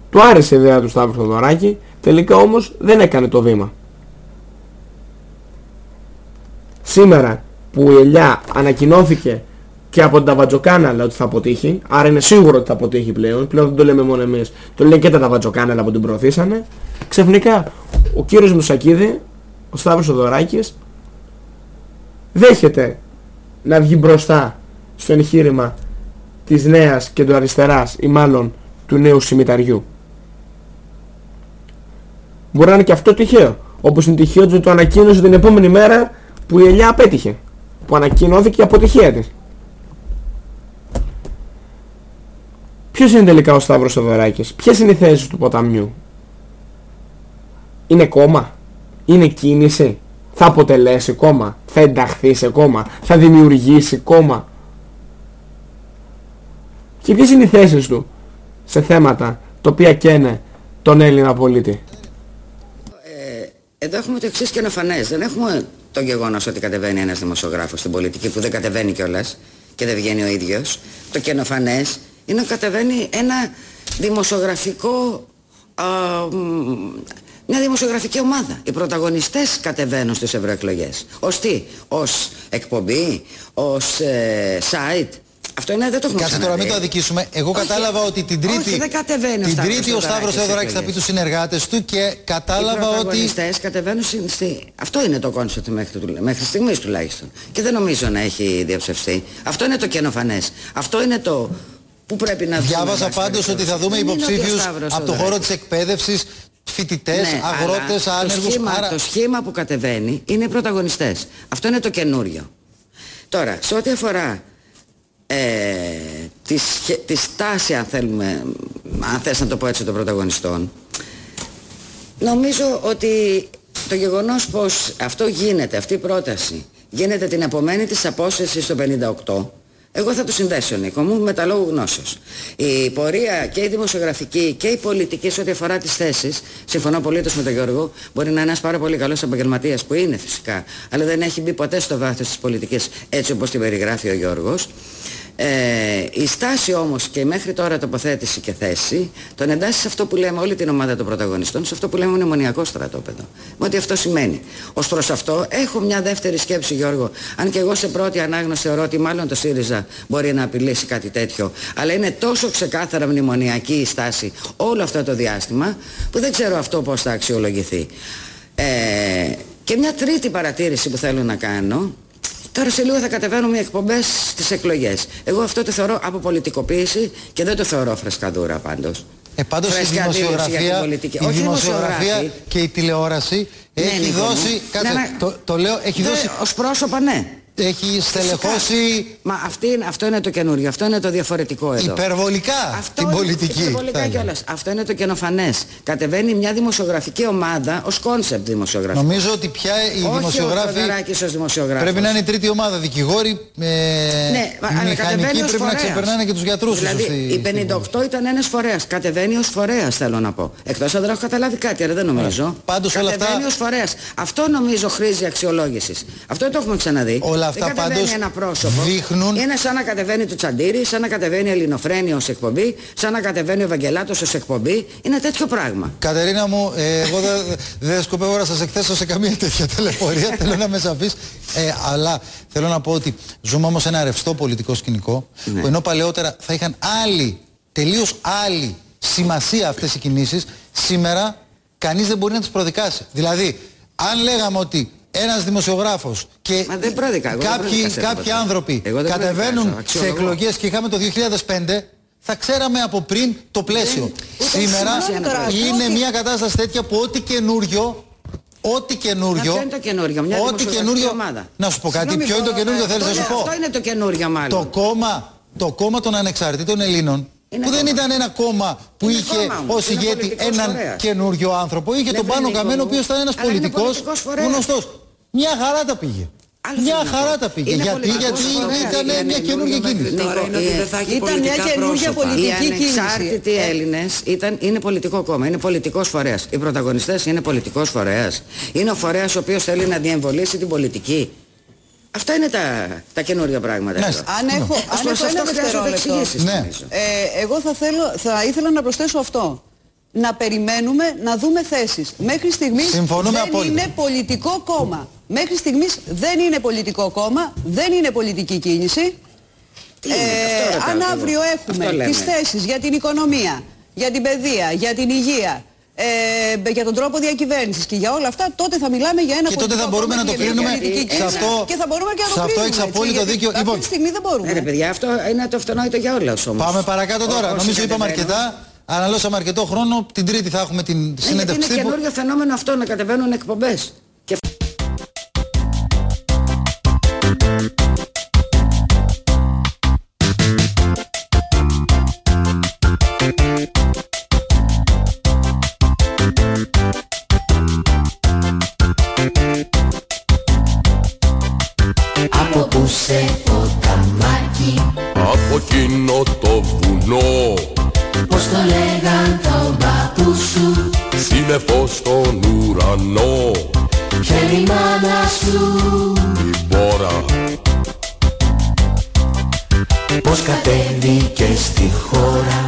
Speaker 4: Του άρεσε η ιδέα του Σταύρου Θοδωράκη, τελικά όμως δεν έκανε το βήμα. Σήμερα που η Ελιά ανακοινώθηκε και από τα Ταβατζοκάναλα ότι θα αποτύχει, άρα είναι σίγουρο ότι θα αποτύχει πλέον, πλέον δεν το λέμε μόνο εμείς, το λένε και τα Ταβατζοκάναλα που την προωθήσανε, ξαφνικά ο κύριος Μουσακίδη, ο Σταύρος Θοδωράκης, δέχεται να βγει μπροστά στο εγχείρημα της νέας και του αριστεράς ή μάλλον του νέου συμμεταριού. Μπορεί να είναι και αυτό τυχαίο. Όπως είναι τυχαίο ότι το ανακοίνωσε την επόμενη μέρα που η Ελιά απέτυχε. Που ανακοινώθηκε η αποτυχία της. Ποιος είναι τελικά ο Σταύρος Σοδωράκης. Ποιες είναι οι θέσεις του ποταμιού; Είναι κόμμα; Είναι κίνηση; Θα αποτελέσει κόμμα; Θα ενταχθεί σε κόμμα; Θα δημιουργήσει κόμμα; Και ποιες είναι οι θέσεις του σε θέματα τα οποία καίνε τον Έλληνα πολίτη;
Speaker 16: Εδώ έχουμε το εξής καινοφανέ. Δεν έχουμε το γεγονός ότι κατεβαίνει ένας δημοσιογράφος στην πολιτική που δεν κατεβαίνει κιόλας και δεν βγαίνει ο ίδιος. Το καινοφανέ είναι ότι κατεβαίνει ένα δημοσιογραφικό. Α, μια δημοσιογραφική ομάδα. Οι πρωταγωνιστές κατεβαίνουν στις ευρωεκλογές. Ως τι, ως εκπομπή, ως ε, site, αυτό είναι, δεν το έχουμε
Speaker 17: Κάτσε τώρα, μην το αδικήσουμε. Εγώ όχι, κατάλαβα ότι την Τρίτη.
Speaker 16: Όχι, δεν κατεβαίνει
Speaker 17: την Τρίτη ο Σταύρος Θεοδωράκης θα πει τους συνεργάτες του και κατάλαβα
Speaker 16: Οι
Speaker 17: ότι.
Speaker 16: Οι κατεβαίνουν στη. Αυτό είναι το κόνσεπτ μέχρι, μέχρι στιγμής τουλάχιστον. Και δεν νομίζω να έχει διαψευστεί. Αυτό είναι το καινοφανές. Αυτό είναι το που πρέπει να
Speaker 17: δούμε. Διάβαζα πάντως ότι θα δούμε υποψήφιους από το χώρο της εκπαίδευσης φοιτητές, ναι, αγρότες, άνεργους.
Speaker 16: Το σχήμα, άρα... το σχήμα που κατεβαίνει είναι οι πρωταγωνιστές. Αυτό είναι το καινούριο. Τώρα, σε ό,τι αφορά ε, της, της στάση αν θέλουμε, αν θες να το πω έτσι των πρωταγωνιστών νομίζω ότι το γεγονός πως αυτό γίνεται, αυτή η πρόταση γίνεται την επομένη της απόστασης στο 58 εγώ θα το συνδέσω Νίκο μου με τα λόγου γνώσεως. Η πορεία και η δημοσιογραφική και η πολιτική σε ό,τι αφορά τις θέσεις, συμφωνώ πολύ με τον Γιώργο, μπορεί να είναι ένας πάρα πολύ καλός επαγγελματίας που είναι φυσικά, αλλά δεν έχει μπει ποτέ στο βάθος της πολιτικής έτσι όπως την περιγράφει ο Γιώργος Ε, η στάση όμως και μέχρι τώρα τοποθέτηση και θέση τον εντάσσει σε αυτό που λέμε όλη την ομάδα των πρωταγωνιστών, σε αυτό που λέμε μνημονιακό στρατόπεδο. Με ό,τι αυτό σημαίνει. Ως προς αυτό έχω μια δεύτερη σκέψη Γιώργο. Αν και εγώ σε πρώτη ανάγνωση θεωρώ ότι μάλλον το ΣΥΡΙΖΑ μπορεί να απειλήσει κάτι τέτοιο. Αλλά είναι τόσο ξεκάθαρα μνημονιακή η στάση όλο αυτό το διάστημα που δεν ξέρω αυτό πώς θα αξιολογηθεί. Ε, και μια τρίτη παρατήρηση που θέλω να κάνω Τώρα σε λίγο θα κατεβαίνουμε οι εκπομπές στις εκλογές. Εγώ αυτό το θεωρώ αποπολιτικοποίηση και δεν το θεωρώ φρεσκαδούρα πάντως.
Speaker 17: Ε, πάντως η δημοσιογραφία, η δημοσιογραφία και η τηλεόραση
Speaker 16: ναι,
Speaker 17: έχει δώσει, κάτσε,
Speaker 16: ναι, ναι.
Speaker 17: το, το λέω, έχει
Speaker 16: Ναι,
Speaker 17: δώσει...
Speaker 16: ως πρόσωπα ναι.
Speaker 17: Έχει στελεχώσει
Speaker 16: Μα αυτή, είναι- αυτό είναι το καινούριο, αυτό είναι το διαφορετικό εδώ.
Speaker 17: υπερβολικά
Speaker 16: Αυτό
Speaker 17: την
Speaker 16: είναι
Speaker 17: πολιτική.
Speaker 16: Υπερβολικά
Speaker 17: θα έλεγα.
Speaker 16: κιόλας. Αυτό είναι το καινοφανές. Κατεβαίνει μια δημοσιογραφική ομάδα ως concept δημοσιογραφική.
Speaker 17: Νομίζω ότι πια οι
Speaker 16: Όχι ο
Speaker 17: δημοσιογράφοι
Speaker 16: Θεοδωράκης ως δημοσιογράφος.
Speaker 17: πρέπει να είναι η τρίτη ομάδα. Δικηγόροι, ε,
Speaker 16: Ναι, μα- αλλά κατεβαίνει
Speaker 17: μηχανικοί
Speaker 16: ως
Speaker 17: πρέπει να
Speaker 16: φορέας.
Speaker 17: ξεπερνάνε και τους γιατρούς
Speaker 16: Δηλαδή
Speaker 17: ίσως, στη-
Speaker 16: η 58 ήταν ένας φορέας. Κατεβαίνει ως φορέας θέλω να πω. Εκτός αν δεν έχω καταλάβει κάτι, αλλά δεν νομίζω.
Speaker 17: Πάντως όλα
Speaker 16: Κατεβαίνει
Speaker 17: αυτά-
Speaker 16: ως φορέας. Αυτό νομίζω χρήζει αξιολόγησης. Αυτό δεν το έχουμε ξαναδεί.
Speaker 17: Όλα αυτά
Speaker 16: δεν κατεβαίνει
Speaker 17: πάντως
Speaker 16: ένα πρόσωπο.
Speaker 17: δείχνουν-
Speaker 16: Είναι σαν να κατεβαίνει το τσαντήρι, σαν να κατεβαίνει η Ελληνοφρένεια ως εκπομπή, σαν να κατεβαίνει ο Ευαγγελάτος ως εκπομπή. Είναι τέτοιο πράγμα.
Speaker 17: Κατερίνα μου, ε, εγώ δεν δεν σκοπεύω να σας εκθέσω σε καμία τέτοια τηλεφορία, θέλω να με σαφείς. Ε, αλλά θέλω να πω ότι ζούμε όμως ένα ρευστό πολιτικό σκηνικό,
Speaker 16: Ναι.
Speaker 17: που ενώ παλαιότερα θα είχαν άλλη, τελείως άλλη σημασία αυτές οι κινήσεις, σήμερα κανείς δεν μπορεί να τις προδικάσει. Δηλαδή, αν λέγαμε ότι ένας δημοσιογράφος και
Speaker 16: Μα δεν πρόδικα, εγώ δεν
Speaker 17: κάποιοι,
Speaker 16: πρόδικασα
Speaker 17: κάποιοι
Speaker 16: τίποτα.
Speaker 17: άνθρωποι
Speaker 16: Εγώ δεν
Speaker 17: κατεβαίνουν
Speaker 16: πρόδικασα,
Speaker 17: σε
Speaker 16: αξιολογώ.
Speaker 17: εκλογές και είχαμε το 2005, θα ξέραμε από πριν το πλαίσιο. Σήμερα
Speaker 16: σημασία να προδικάσω.
Speaker 17: είναι μια κατάσταση τέτοια που ό,τι καινούριο Ό,τι καινούριο.
Speaker 16: Μα ποιο είναι το καινούριο, μια
Speaker 17: ό,τι
Speaker 16: δημοσιογραφική
Speaker 17: καινούριο.
Speaker 16: ομάδα.
Speaker 17: Να σου πω κάτι,
Speaker 16: Συγγνώμη,
Speaker 17: ποιο είναι το
Speaker 16: ε,
Speaker 17: καινούριο
Speaker 16: αυτό
Speaker 17: θέλεις να
Speaker 16: είναι-
Speaker 17: σου πω;
Speaker 16: Αυτό είναι το καινούριο μάλλον.
Speaker 17: Το κόμμα, το κόμμα των ανεξαρτήτων Ελλήνων
Speaker 16: Είναι
Speaker 17: που δεν
Speaker 16: κόμμα.
Speaker 17: ήταν ένα κόμμα που
Speaker 16: Είναι
Speaker 17: είχε
Speaker 16: κόμμα όμως,
Speaker 17: ως
Speaker 16: είναι
Speaker 17: ηγέτη
Speaker 16: πολιτικός
Speaker 17: έναν
Speaker 16: φορέας.
Speaker 17: καινούριο άνθρωπο. Είχε τον Πάνο
Speaker 16: Λευκό.
Speaker 17: Καμένο ο οποίος ήταν ένας
Speaker 16: Αλλά είναι
Speaker 17: πολιτικός
Speaker 16: πολιτικός φορέας.
Speaker 17: γνωστός. Μια χαρά τα πήγε.
Speaker 16: Άλλος
Speaker 17: Μια
Speaker 16: θέλω να
Speaker 17: χαρά
Speaker 16: πω.
Speaker 17: τα πήγε.
Speaker 16: Είναι
Speaker 17: Γιατί,
Speaker 16: πολιτικός
Speaker 17: γιατί
Speaker 16: φορέας.
Speaker 17: ήταν
Speaker 16: Είναι
Speaker 17: μια καινούργια κίνηση.
Speaker 18: Τώρα είναι ότι δεν θα έχει
Speaker 9: Ήταν μια
Speaker 18: πολιτικά
Speaker 9: καινούργια
Speaker 18: πρόσωπα.
Speaker 9: πολιτική
Speaker 16: Οι
Speaker 9: κίνηση.
Speaker 16: ανεξάρτητοι
Speaker 9: Ε,
Speaker 16: Έλληνες ήταν, είναι πολιτικό κόμμα, είναι πολιτικός φορέας. Οι πρωταγωνιστές είναι πολιτικός φορέας. Είναι ο φορέας ο οποίος θέλει να διεμβολήσει την πολιτική. Αυτά είναι τα, τα καινούργια πράγματα.
Speaker 17: Ναι.
Speaker 16: εδώ.
Speaker 9: Αν έχω,
Speaker 16: Ως
Speaker 9: αν
Speaker 16: προς
Speaker 9: έχω ένα
Speaker 16: αυτό χρειάζονται
Speaker 9: δευτερόλεπτο.
Speaker 16: εξηγήσεις,
Speaker 17: Ναι.
Speaker 16: νομίζω.
Speaker 9: Ε, εγώ θα, θέλω, θα ήθελα να προσθέσω αυτό. Να περιμένουμε να δούμε θέσεις. Μέχρι στιγμής
Speaker 17: Συμφωνούμε
Speaker 9: δεν
Speaker 17: απόλυτα.
Speaker 9: είναι πολιτικό κόμμα. Μέχρι στιγμής δεν είναι πολιτικό κόμμα, δεν είναι πολιτική κίνηση.
Speaker 16: Τι είναι, αυτό ρωτάω
Speaker 9: αν
Speaker 16: εγώ.
Speaker 9: αύριο
Speaker 16: Αυτό
Speaker 9: έχουμε
Speaker 16: λέμε.
Speaker 9: τις θέσεις για την οικονομία, για την παιδεία, για την υγεία, ε, για τον τρόπο διακυβέρνησης και για όλα αυτά, τότε θα μιλάμε για ένα
Speaker 17: Και τότε θα
Speaker 9: πολιτικό
Speaker 17: μπορούμε
Speaker 9: κόμμα
Speaker 17: να το
Speaker 9: και για
Speaker 17: κρίνουμε
Speaker 9: πολιτική
Speaker 17: σε
Speaker 9: κίνηση
Speaker 17: αυτό-
Speaker 9: και θα μπορούμε και να το
Speaker 17: σε αυτό
Speaker 9: κρίνουμε.
Speaker 17: έχεις
Speaker 9: έτσι,
Speaker 17: απόλυτο
Speaker 9: γιατί
Speaker 17: δίκιο.
Speaker 9: Αυτή
Speaker 17: Λοιπόν,
Speaker 9: τη στιγμή δεν μπορούμε.
Speaker 16: Ε, ρε παιδιά, αυτό είναι το αυτονόητο για όλα όμως.
Speaker 17: Πάμε παρακάτω τώρα.
Speaker 16: Όσοι
Speaker 17: Νομίζω είπαμε
Speaker 16: κατεβαίνουν.
Speaker 17: αρκετά. Αναλώσαμε αρκετό χρόνο. Την Τρίτη θα έχουμε την
Speaker 16: Ναι, γιατί
Speaker 17: συνέντευξη
Speaker 16: είναι
Speaker 17: τύπου.
Speaker 16: καινούριο φαινόμενο αυτό να κατεβαίνουν εκπομπές.
Speaker 19: Εκείνο το βουνό.
Speaker 20: Πώς το λέγαν τον παππού σου;
Speaker 19: Σύννεφο στον ουρανό.
Speaker 20: Ποια είναι η μάνα σου.
Speaker 19: Η μπόρα
Speaker 20: Πώς κατέβηκες στη χώρα;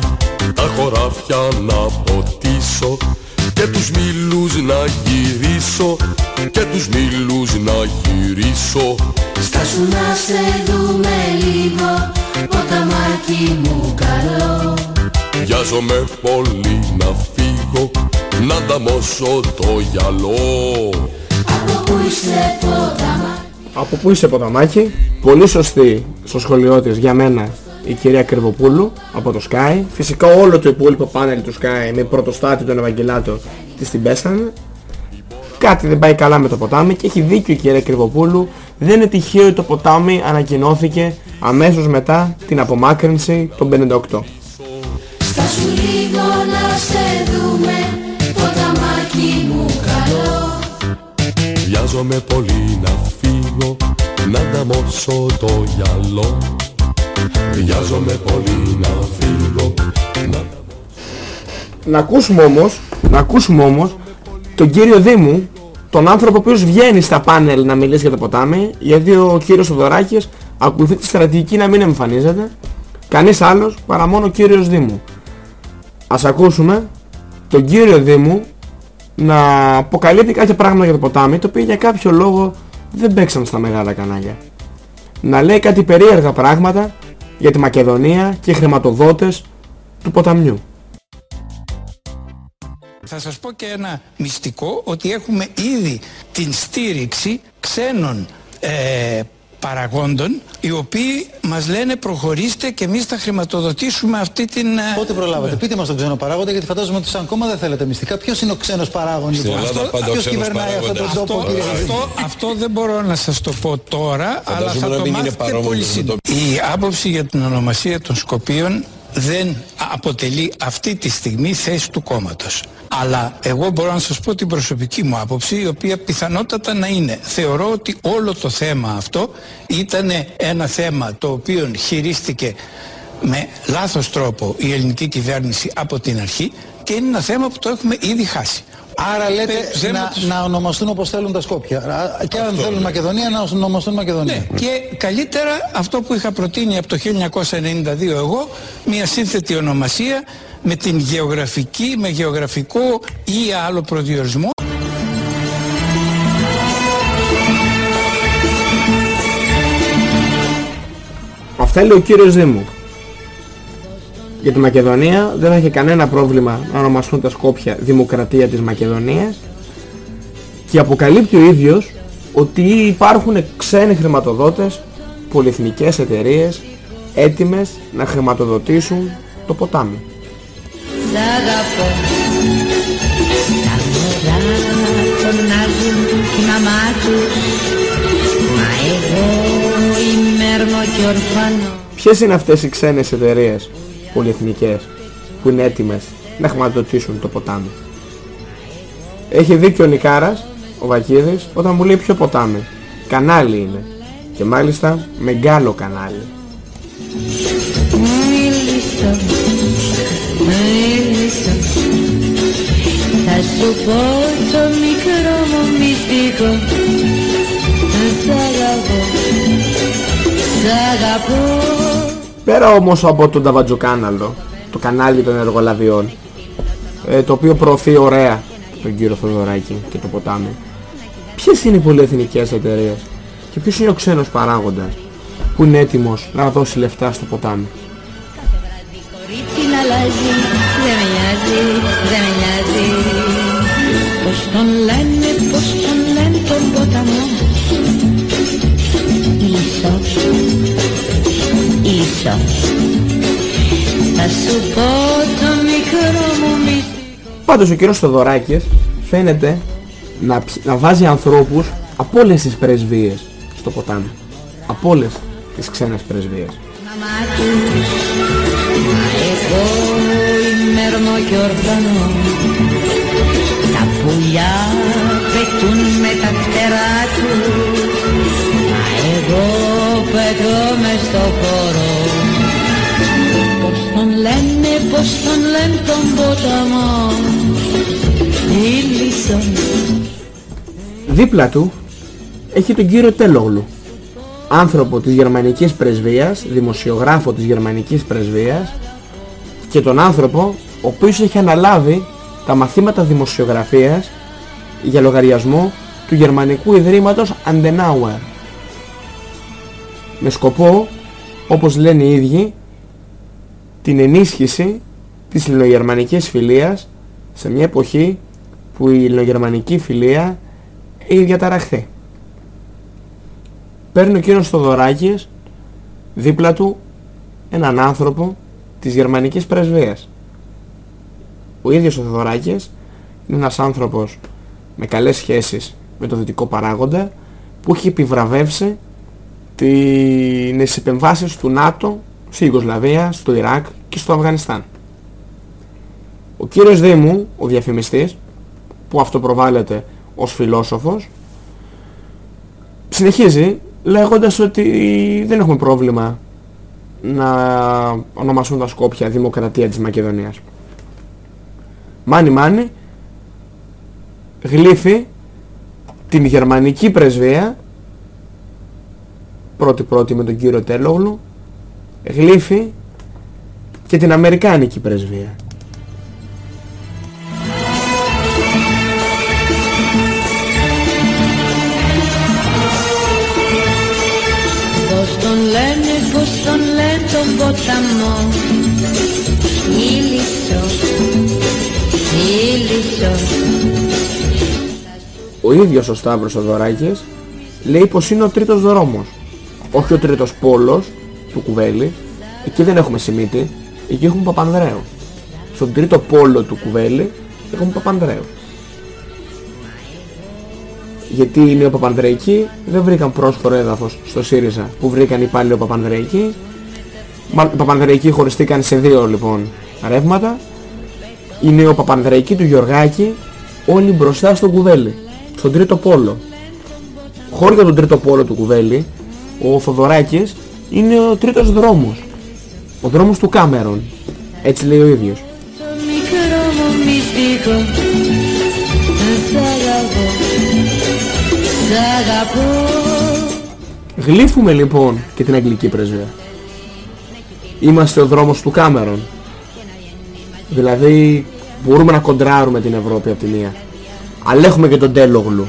Speaker 19: Τα χωράφια να ποτίσω Και τους μήλους να γυρίσω Και τους μήλους να γυρίσω.
Speaker 20: Στάσου να σε δούμε λίγο Ποταμάκι μου καλό.
Speaker 19: Βιάζομαι πολύ να φύγω Να ανταμώσω το γυαλό.
Speaker 20: Από που είσαι ποταμάκι
Speaker 4: Από πού είσαι ποταμάκι, πολύ σωστή στο σχολείο της για μένα η κυρία Κρυβοπούλου από το Sky. Φυσικά όλο το υπόλοιπο πάνελ του Sky με πρωτοστάτη τον Ευαγγελάτο της την πέσανε. Κάτι δεν πάει καλά με το ποτάμι και έχει δίκιο η κυρία Κρυβοπούλου. Δεν είναι τυχαίο ότι το ποτάμι ανακοινώθηκε αμέσως μετά την απομάκρυνση των 58.
Speaker 20: Στάσου λίγο να σε δούμε Ποταμάκι μου καλό
Speaker 19: Βιάζομαι πολύ να φύγω Να ανταμώσω το γυαλό Βιάζομαι πολύ να φύγω να...
Speaker 4: Να ακούσουμε όμως, να ακούσουμε όμως τον κύριο Δήμου, τον άνθρωπο ο οποίος βγαίνει στα πάνελ να μιλήσει για το ποτάμι, γιατί ο κύριος Θοδωράκης ακολουθεί τη στρατηγική να μην εμφανίζεται κανείς άλλος παρά μόνο ο κύριος Δήμου. Ας ακούσουμε τον κύριο Δήμου να αποκαλύπτει κάποια πράγματα για το ποτάμι, το οποίο για κάποιο λόγο δεν παίξαν στα μεγάλα κανάλια. Να λέει κάτι περίεργα πράγματα για τη Μακεδονία και χρηματοδότες του ποταμιού.
Speaker 18: Θα σας πω και ένα μυστικό ότι έχουμε ήδη την στήριξη ξένων ε, παραγόντων οι οποίοι μας λένε προχωρήστε και εμείς θα χρηματοδοτήσουμε αυτή την... ε,
Speaker 17: Πότε προλάβατε, πείτε μας τον ξένο παράγοντα γιατί φαντάζομαι ότι σαν κόμμα δεν θέλετε μυστικά. Ποιος είναι ο ξένος παράγον
Speaker 18: Στην
Speaker 17: λοιπόν.
Speaker 18: Ελλάδα πάντα ο
Speaker 17: Ποιος
Speaker 18: ξένος
Speaker 17: κυβερνάει αυτόν τον
Speaker 18: παράγοντας.
Speaker 17: τόπο κύριε Γεωργίου;
Speaker 18: Αυτό, αυτό δεν μπορώ να σας το πω τώρα, αλλά
Speaker 7: Φαντάζομαι
Speaker 18: θα
Speaker 7: να
Speaker 18: το
Speaker 7: μην είναι
Speaker 18: μάθετε
Speaker 7: παρόμοιο
Speaker 18: πολύ
Speaker 7: με
Speaker 18: σύντομα. Η άποψη για την ονομασία των Σκοπίων δεν αποτελεί αυτή τη στιγμή θέση του κόμματος. Αλλά εγώ μπορώ να σας πω την προσωπική μου άποψη, η οποία πιθανότατα να είναι. Θεωρώ ότι όλο το θέμα αυτό ήταν ένα θέμα το οποίο χειρίστηκε με λάθος τρόπο η ελληνική κυβέρνηση από την αρχή και είναι ένα θέμα που το έχουμε ήδη χάσει.
Speaker 17: Άρα λέτε
Speaker 18: Πε- ψέμα
Speaker 17: να,
Speaker 18: τους-
Speaker 17: να ονομαστούν όπως θέλουν τα Σκόπια. Α, Και αν θέλουν Μακεδονία να ονομαστούν Μακεδονία.
Speaker 18: Ναι, και καλύτερα αυτό που είχα προτείνει από το 1992 εγώ, μια σύνθετη ονομασία με την γεωγραφική, με γεωγραφικό ή άλλο προδιορισμό.
Speaker 4: Αυτά λέει ο κύριος Δήμου. Για τη Μακεδονία δεν θα είχε κανένα πρόβλημα να ονομαστούν τα Σκόπια Δημοκρατία της Μακεδονίας και αποκαλύπτει ο ίδιος ότι υπάρχουν ξένοι χρηματοδότες, πολυεθνικές εταιρείες έτοιμες να χρηματοδοτήσουν το ποτάμι.
Speaker 20: Σ' αγαπώ Τα μωρά φωνάζουν τη μαμά τους Μα εγώ είμαι έρμο και ορφανό
Speaker 4: Ποιες είναι αυτές οι ξένες εταιρείες; Πολυεθνικές που είναι έτοιμες να χρηματοδοτήσουν το ποτάμι. Έχει δίκιο ο Νικάρας, ο Βακίδης, όταν μου λέει ποιο ποτάμι. Κανάλι είναι. Και μάλιστα μεγάλο κανάλι.
Speaker 20: Μίλησο, μίλησο Θα σου πω το μικρό μου μυστικό Σ' αγαπώ, σ' αγαπώ
Speaker 4: Πέρα όμως από τον Ταβατζοκάναλο, το κανάλι των εργολαβιών, ε, το οποίο προωθεί ωραία τον κύριο Θοδωράκη και το ποτάμι. Ποιες είναι οι πολυεθνικές εταιρείες και ποιος είναι ο ξένος παράγοντας που είναι έτοιμος να δώσει λεφτά στο ποτάμι;
Speaker 20: Τι να αλλάζει, δεν με νοιάζει, δεν με νοιάζει Πώς τον λένε, πώς τον λένε τον ποταμό Ίσως, ίσως Θα σου πω το μικρό μου μυστικό
Speaker 4: Πάντως ο κύριος Θοδωράκης φαίνεται να, ψ- να βάζει ανθρώπους από όλες τις πρεσβείες στο ποτάμι. Από όλες τις ξένες πρεσβείες.
Speaker 20: μαμά τους Μα εγώ είμαι έρμο και ορφανό Τα πουλιά πετούν με τα φτερά τους Μα εγώ πετώ μες στο χώρο. Πώς τον λένε, πώς τον λένε τον ποταμό. Ήλισσον
Speaker 4: Δίπλα του έχει τον κύριο Τέλογλου, άνθρωπο της γερμανικής πρεσβείας, δημοσιογράφο της γερμανικής πρεσβείας και τον άνθρωπο ο οποίος έχει αναλάβει τα μαθήματα δημοσιογραφίας για λογαριασμό του Γερμανικού Ιδρύματος Andenauer με σκοπό, όπως λένε οι ίδιοι, την ενίσχυση της ελληνογερμανικής φιλίας σε μια εποχή που η ελληνογερμανική φιλία έχει διαταραχθεί. Παίρνει ο κύριος Θοδωράκης δίπλα του έναν άνθρωπο της γερμανικής πρεσβείας. Ο ίδιος ο Θοδωράκης είναι ένας άνθρωπος με καλές σχέσεις με το δυτικό παράγοντα που έχει επιβραβεύσει τις επεμβάσεις του ΝΑΤΟ στη Ιουγκοσλαβία, στο Ιράκ και στο Αφγανιστάν. Ο κύριος Δήμου, ο διαφημιστής, που αυτοπροβάλλεται ως φιλόσοφος, συνεχίζει λέγοντας ότι δεν έχουμε πρόβλημα να ονομαστούν τα Σκόπια Δημοκρατία της Μακεδονίας. Μάνι μάνι γλύφει την γερμανική πρεσβεία πρώτη πρώτη με τον κύριο Τέλογλου γλύφει και την Αμερικάνικη πρεσβεία.
Speaker 20: Πώς τον λένε, πώς τον λένε τον ποταμό Ήλισσο, ήλισσο
Speaker 4: Ο ίδιος ο Σταύρος Οδωράκης λέει πως είναι ο τρίτος δρόμος. Όχι ο τρίτος πόλος του Κουβέλη. Εκεί δεν έχουμε Σιμίτη, εκεί έχουμε Παπανδρέου. Στον τρίτο πόλο του Κουβέλη έχουμε Παπανδρέου. Γιατί οι νεοπαπανδρεϊκοί δεν βρήκαν πρόσφορο έδαφος στο ΣΥΡΙΖΑ που βρήκαν οι πάλι Παπανδρεϊκοί. Μα- Οι Παπανδρεϊκοί χωριστήκαν σε δύο λοιπόν ρεύματα. Οι νεοπαπανδρεϊκοί του Γιωργάκη όλοι μπροστά στον Κουβέλη. Στον τρίτο πόλο. Χώρια για τον τρίτο πόλο του Κουβέλη, ο Θοδωράκης είναι ο τρίτος δρόμος. Ο δρόμος του Κάμερον. Έτσι λέει ο ίδιος.
Speaker 20: Το μικρό μου μυστικό Σ' αγαπώ Σ' αγαπώ
Speaker 4: Γλύφουμε λοιπόν και την αγγλική πρεσβεία. Είμαστε ο δρόμος του Κάμερον. Δηλαδή μπορούμε να κοντράρουμε την Ευρώπη από τη μία. Αλλά έχουμε και τον Τέλογλου.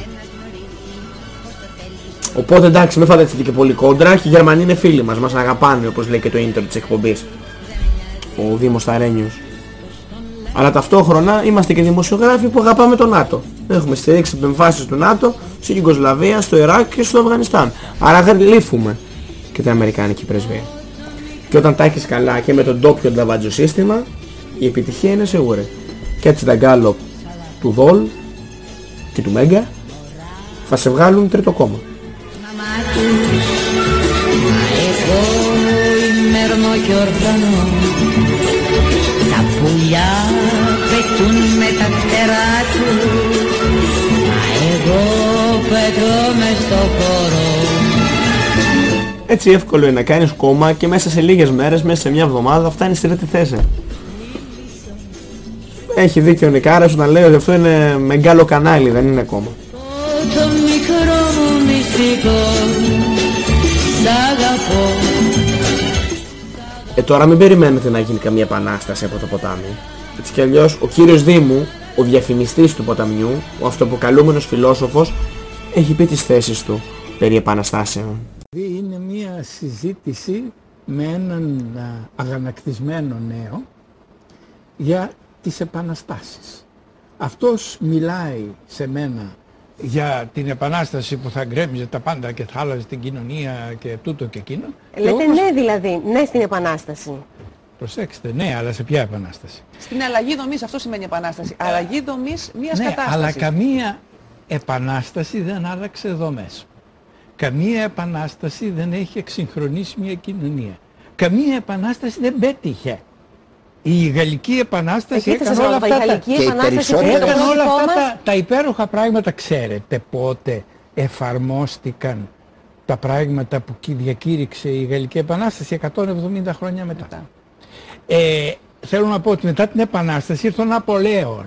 Speaker 4: Οπότε εντάξει μην φανταστείτε και πολύ κόντρα και οι Γερμανοί είναι φίλοι μας, μας αγαπάνε όπως λέει και το ίντερ της εκπομπής. Ο Δήμος Ταρένιος. Αλλά ταυτόχρονα είμαστε και δημοσιογράφοι που αγαπάμε τον ΝΑΤΟ. Έχουμε στηρίξει επεμβάσεις του ΝΑΤΟ στην Ιουγκοσλαβία, στο Ιράκ και στο Αφγανιστάν. Άρα γλύφουμε και την Αμερικάνικη πρεσβεία. Και όταν τα έχεις καλά και με τον τόπιο νταβάτζο σύστημα, η επιτυχία είναι σίγουρη. Και έτσι τα γκάλοπ του Δόλ και του Μέγκα θα σε βγάλουν τρίτο κόμμα.
Speaker 20: Μα εγώ είμαι ορμό και ορφανό Τα πουλιά πετούν με τα φτερά τους Μα εγώ πετώ μες στο χώρο
Speaker 4: Έτσι εύκολο είναι να κάνεις κόμμα και μέσα σε λίγες μέρες, μέσα σε μια εβδομάδα φτάνεις στη τρίτη θέση. Έχει δίκιο ο Νικάρας όταν λέει ότι αυτό είναι μεγάλο κανάλι, δεν είναι κόμμα. Ε τώρα μην περιμένετε να γίνει καμία επανάσταση από το ποτάμι. Έτσι κι αλλιώς ο κύριος Δήμου, ο διαφημιστής του ποταμιού, ο αυτοποκαλούμενος φιλόσοφος, έχει πει τις θέσεις του περί επαναστάσεων.
Speaker 18: Δηλαδή είναι μια συζήτηση με έναν α, αγανακτισμένο νέο για τις επαναστάσεις. Αυτός μιλάει σε μένα για την επανάσταση που θα γκρέμιζε τα πάντα και θα άλλαζε την κοινωνία και τούτο και εκείνο. Και
Speaker 21: Λέτε
Speaker 18: όμως-
Speaker 21: ναι δηλαδή, ναι στην επανάσταση.
Speaker 18: Προσέξτε, ναι, αλλά σε ποια επανάσταση;
Speaker 22: Στην αλλαγή δομής αυτό σημαίνει επανάσταση. Αλλαγή δομής μιας
Speaker 18: ναι,
Speaker 22: κατάστασης.
Speaker 18: αλλά καμία επανάσταση δεν άλλαξε δομές. Καμία επανάσταση δεν έχει εξυγχρονίσει μια κοινωνία. Καμία επανάσταση δεν πέτυχε. Η Γαλλική Επανάσταση
Speaker 21: Εκεί θα
Speaker 18: έκανε
Speaker 21: σας
Speaker 18: όλα
Speaker 21: ρωτώ, η
Speaker 18: αυτά, τα,
Speaker 21: Γαλλική Επανάσταση έκανε το
Speaker 18: έκανε όλα
Speaker 21: πρότυπό
Speaker 18: αυτά
Speaker 21: μας.
Speaker 18: τα, τα υπέροχα πράγματα. Ξέρετε πότε εφαρμόστηκαν τα πράγματα που κυ- διακήρυξε η Γαλλική Επανάσταση 170 χρόνια μετά. Ε, θέλω να πω ότι μετά την Επανάσταση ήρθε ο Ναπολέον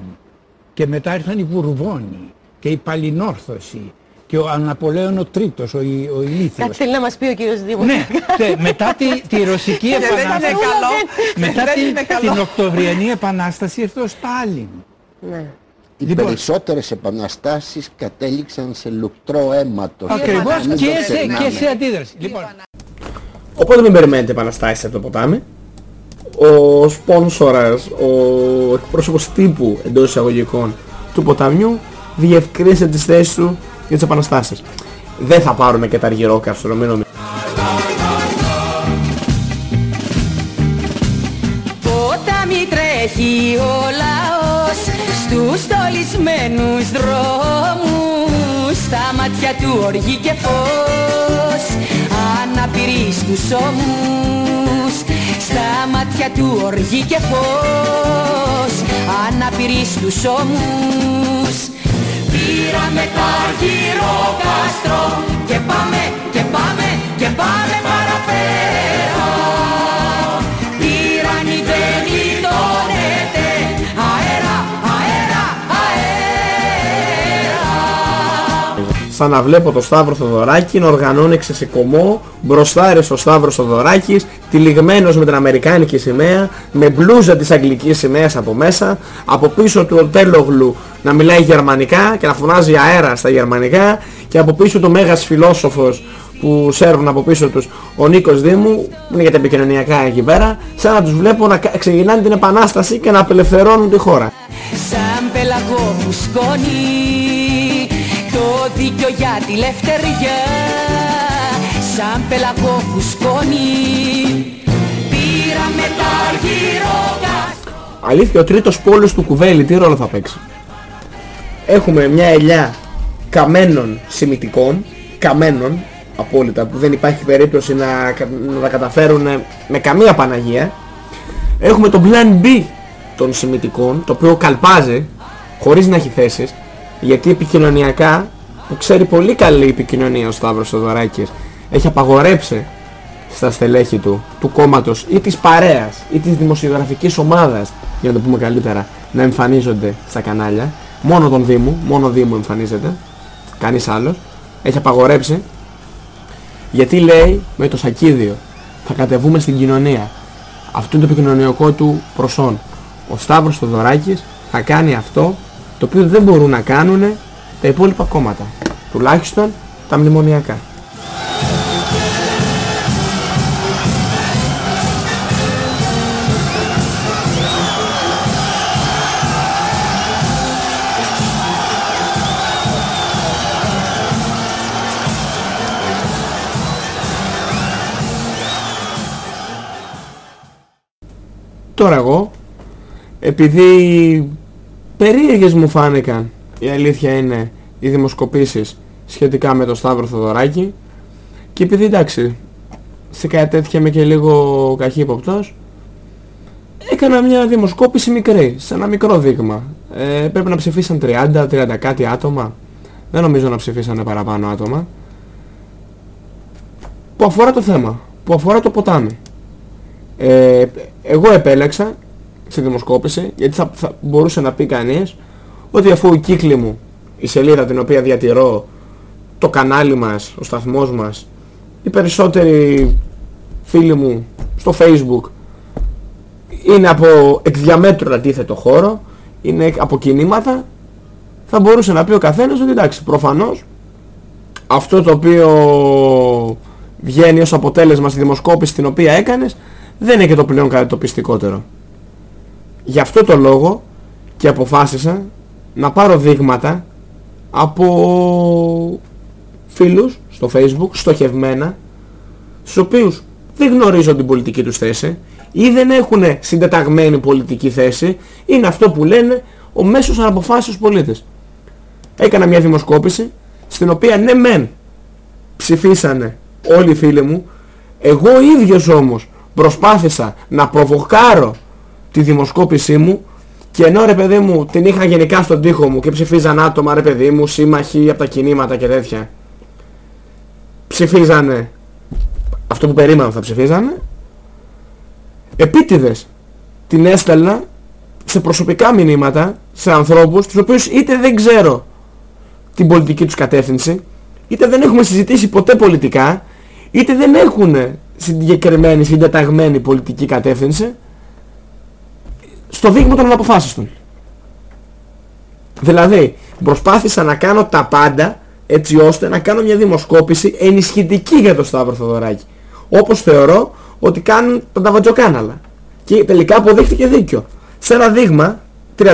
Speaker 18: και μετά ήρθαν οι Βουρβόνοι και η Παλινόρθωση και ο Ναπολέον ο τρίτος, ο, Ι- ο Ηλίθιος.
Speaker 21: Κάτι θέλει να μας πει ο κύριος Δήμος.
Speaker 18: Ναι, τε- μετά τη, τη Ρωσική
Speaker 21: Και δεν είναι
Speaker 18: Επανάσταση,
Speaker 21: καλό.
Speaker 18: μετά
Speaker 21: Δεν
Speaker 18: την,
Speaker 21: είναι καλό.
Speaker 18: την Οκτωβριανή Επανάσταση ήρθε ο Στάλιν.
Speaker 21: Ναι.
Speaker 23: Οι
Speaker 18: Λοιπόν.
Speaker 23: περισσότερες επαναστάσεις κατέληξαν σε λουκτρό αίματος.
Speaker 18: Ακριβώς
Speaker 23: Μην το
Speaker 18: και σε,
Speaker 23: ξεχνάμε.
Speaker 18: και σε αντίδραση. Λοιπόν,
Speaker 4: Οπότε μην περιμένετε επαναστάσεις από το ποτάμι. Ο σπόνσορας, ο εκπρόσωπος τύπου εντός εισαγωγικών του ποταμιού διευκρίνησε τις θέσεις του για τις επαναστάσεις. Δεν θα πάρουμε και τα αργυρόκαυστρο, μην νομίζετε.
Speaker 24: Ποτάμι τρέχει ο λαός στους στολισμένους δρόμους στα μάτια του οργή και φως αναπηρείς στους ώμους στα μάτια του οργή και φως αναπηρείς στους ώμους Πήραμε τα γυροκάστρο και πάμε και πάμε και πάμε παραπέρα
Speaker 4: σαν να βλέπω το Σταύρο Θοδωράκη να οργανώνει ξεσηκωμό μπροστά στο Σταύρος Θοδωράκης τυλιγμένος με την Αμερικάνικη σημαία με μπλούζα της Αγγλικής σημαίας από μέσα από πίσω του ο Τέλογλου να μιλάει γερμανικά και να φωνάζει αέρα στα γερμανικά και από πίσω του μέγας φιλόσοφος που σέρβουν από πίσω τους ο Νίκος Δήμου που είναι για τα επικοινωνιακά εκεί πέρα σαν να τους βλέπω να ξεκινάνε την επανάσταση και να απελευθερώνουν τη χώρα.
Speaker 24: Σαν πελαγό που σκόνη το δίκιο για τη λευτεριά σαν πελαγό που σκόνη. Πήραμε τα γύρω
Speaker 4: Αλήθεια ο τρίτος πόλος του κουβέλι τι ρόλο θα παίξει; Έχουμε μια ελιά καμένων σημητικών καμένων απόλυτα που δεν υπάρχει περίπτωση να, να τα καταφέρουν με καμία Παναγία. Έχουμε το plan B των σημητικών το οποίο καλπάζει χωρίς να έχει θέσεις γιατί επικοινωνιακά που ξέρει πολύ καλή επικοινωνία ο Σταύρος Σοδωράκης. Έχει απαγορέψει στα στελέχη του, του κόμματος ή της παρέας ή της δημοσιογραφικής ομάδας για να το πούμε καλύτερα να εμφανίζονται στα κανάλια. Μόνο τον Δήμο, μόνο Δήμο εμφανίζεται. Κανείς άλλος. Έχει απαγορέψει. Γιατί λέει με το σακίδιο θα κατεβούμε στην κοινωνία. Αυτό είναι το επικοινωνιακό του προσόν. Ο Σταύρος Θοδωράκης θα κάνει αυτό το οποίο δεν μπορούν να κάνουν τα υπόλοιπα κόμματα. Τουλάχιστον τα μνημονιακά. Τώρα εγώ, επειδή περίεργες μου φάνηκαν, η αλήθεια είναι, οι δημοσκοπήσεις σχετικά με το Σταύρο και επειδή εντάξει, σε κάτι τέτοια είμαι και λίγο καχύποπτος, έκανα μια δημοσκόπηση μικρή, σε ένα μικρό δείγμα. Ε, πρέπει να ψηφίσαν 30, 30 κάτι άτομα. Δεν νομίζω να ψηφίσανε παραπάνω άτομα. Που αφορά το θέμα, που αφορά το ποτάμι. Ε, εγώ επέλεξα στη δημοσκόπηση, γιατί θα, θα μπορούσε να πει κανείς ότι αφού η κύκλη μου, η σελίδα την οποία διατηρώ, το κανάλι μας, ο σταθμός μας, οι περισσότεροι φίλοι μου στο facebook είναι από εκ διαμέτρου αντίθετο χώρο, είναι από κινήματα, θα μπορούσε να πει ο καθένας ότι εντάξει, προφανώς αυτό το οποίο βγαίνει ως αποτέλεσμα στη δημοσκόπηση την οποία έκανες δεν είναι και το πλέον κάτι το πιστικότερο. Γι' αυτό το λόγο και αποφάσισα να πάρω δείγματα από φίλους στο facebook, στοχευμένα, στους οποίους δεν γνωρίζω την πολιτική τους θέση ή δεν έχουν συντεταγμένη πολιτική θέση, είναι αυτό που λένε ο μέσος αναποφάσεως πολίτες. Έκανα μια δημοσκόπηση στην οποία ναι μεν ψηφίσανε όλοι οι φίλοι μου, εγώ ίδιος όμως προσπάθησα να προβοκάρω τη δημοσκόπησή μου και ενώ ρε παιδί μου την είχα γενικά στον τοίχο μου και ψηφίζαν άτομα ρε παιδί μου, σύμμαχοι από τα κινήματα και τέτοια. Ψηφίζανε. Αυτό που περίμενα θα ψηφίζανε. Επίτηδες. Την έστελνα σε προσωπικά μηνύματα σε ανθρώπους τους οποίους είτε δεν ξέρω την πολιτική τους κατεύθυνση είτε δεν έχουμε συζητήσει ποτέ πολιτικά είτε δεν έχουν συγκεκριμένη, συντεταγμένη πολιτική κατεύθυνση στο δείγμα των αποφάσεων. Δηλαδή, προσπάθησα να κάνω τα πάντα έτσι ώστε να κάνω μια δημοσκόπηση ενισχυτική για τον Σταύρο Θοδωράκη. Όπως θεωρώ ότι κάνουν τα ταβατζοκάναλα. Και τελικά αποδείχθηκε δίκιο. Σε ένα δείγμα 32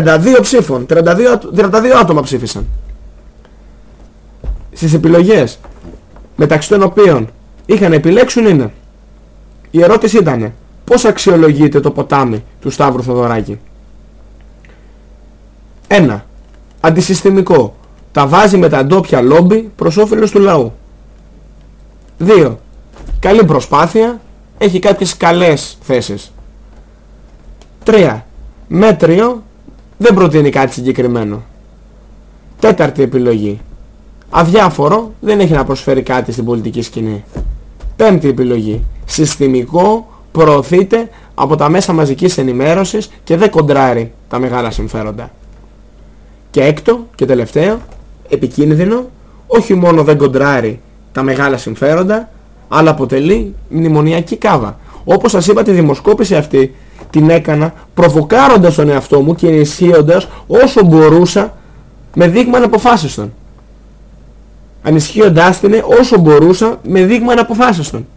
Speaker 4: ψήφων, 32, 32 άτομα ψήφισαν. Στις επιλογές μεταξύ των οποίων είχαν επιλέξουν είναι η ερώτηση ήταν πώς αξιολογείται το ποτάμι του Σταύρου Θοδωράκη. 1. Αντισυστημικό. Τα βάζει με τα ντόπια λόμπι προς όφελος του λαού. 2. Καλή προσπάθεια. Έχει κάποιες καλές θέσεις. 3. Μέτριο. Δεν προτείνει κάτι συγκεκριμένο. Τέταρτη επιλογή. Αδιάφορο. Δεν έχει να προσφέρει κάτι στην πολιτική σκηνή. Πέμπτη επιλογή συστημικό, προωθείται από τα μέσα μαζικής ενημέρωσης και δεν κοντράρει τα μεγάλα συμφέροντα. Και έκτο και τελευταίο, επικίνδυνο, όχι μόνο δεν κοντράρει τα μεγάλα συμφέροντα, αλλά αποτελεί μνημονιακή κάβα. Όπως σας είπα τη δημοσκόπηση αυτή την έκανα προβοκάροντας τον εαυτό μου και ενισχύοντας όσο μπορούσα με δείγμα αποφάσιστον. Ανισχύοντάς την όσο μπορούσα με δείγμα αποφάσιστον.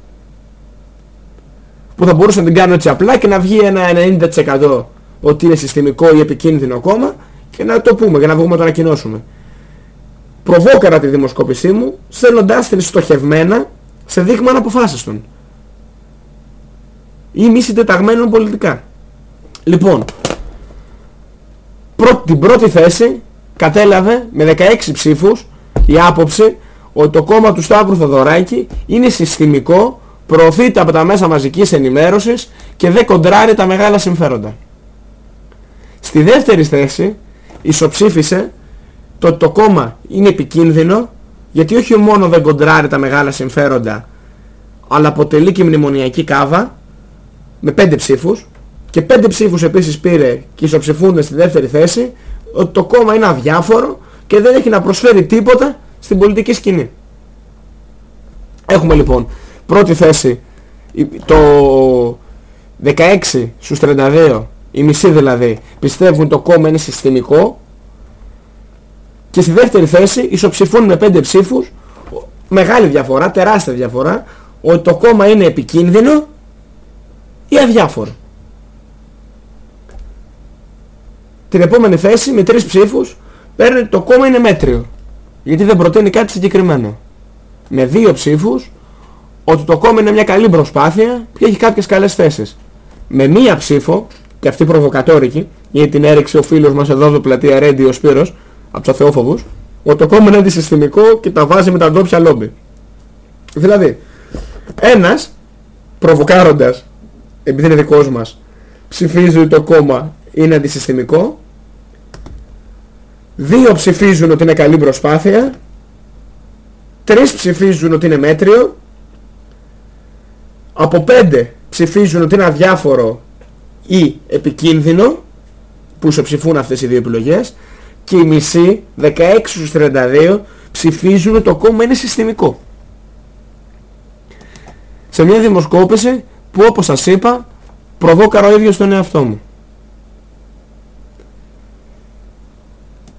Speaker 4: Που θα μπορούσα να την κάνω έτσι απλά και να βγει ένα 90% ότι είναι συστημικό ή επικίνδυνο κόμμα και να το πούμε και να βγούμε να το ανακοινώσουμε. Προβόκαρα τη δημοσκόπησή μου στέλνοντάς την στοχευμένα σε δείγμα αποφάσιστον ή μη συντεταγμένων πολιτικά. Λοιπόν, την πρώτη θέση κατέλαβε με 16 ψήφους η άποψη ότι το κόμμα του Σταύρου Θοδωράκη είναι συστημικό, προωθείται από τα μέσα μαζικής ενημέρωσης και δεν κοντράρει τα μεγάλα συμφέροντα. Στη δεύτερη θέση ισοψήφισε το ότι το κόμμα είναι επικίνδυνο γιατί όχι μόνο δεν κοντράρει τα μεγάλα συμφέροντα αλλά αποτελεί και μνημονιακή κάβα με 5 ψήφους και 5 ψήφους επίσης πήρε και ισοψηφούνται στη δεύτερη θέση ότι το κόμμα είναι αδιάφορο και δεν έχει να προσφέρει τίποτα στην πολιτική σκηνή. Έχουμε λοιπόν πρώτη θέση το 16 στους 32, η μισή δηλαδή, πιστεύουν το κόμμα είναι συστημικό και στη δεύτερη θέση ισοψηφούν με 5 ψήφους, μεγάλη διαφορά, τεράστια διαφορά, ότι το κόμμα είναι επικίνδυνο ή αδιάφορο. Την επόμενη θέση με τρεις ψήφους παίρνει το κόμμα είναι μέτριο. Γιατί δεν προτείνει κάτι συγκεκριμένο. Με δύο ψήφους ότι το κόμμα είναι μια καλή προσπάθεια και έχει κάποιες καλές θέσεις. Με μία ψήφο, και αυτή προβοκατόρικη, γιατί την έριξε ο φίλος μας εδώ στο πλατεία Ρέντι ο Σπύρος, από τους αθεόφοβους, ότι το κόμμα είναι αντισυστημικό και τα βάζει με τα ντόπια λόμπι. Δηλαδή, ένας, προβοκάροντας επειδή είναι δικός μας, ψηφίζει ότι το κόμμα είναι αντισυστημικό. Δύο ψηφίζουν ότι είναι καλή προσπάθεια. Τρεις ψηφίζουν ότι είναι μέτριο. Από πέντε ψηφίζουν ότι είναι αδιάφορο ή επικίνδυνο, που ισοψηφούν αυτές οι δύο επιλογές. Και οι μισοί, 16 στους 32, ψηφίζουν ότι το κόμμα είναι συστημικό. Σε μια δημοσκόπηση που όπως σας είπα προβόκαρα ο ίδιος τον εαυτό μου.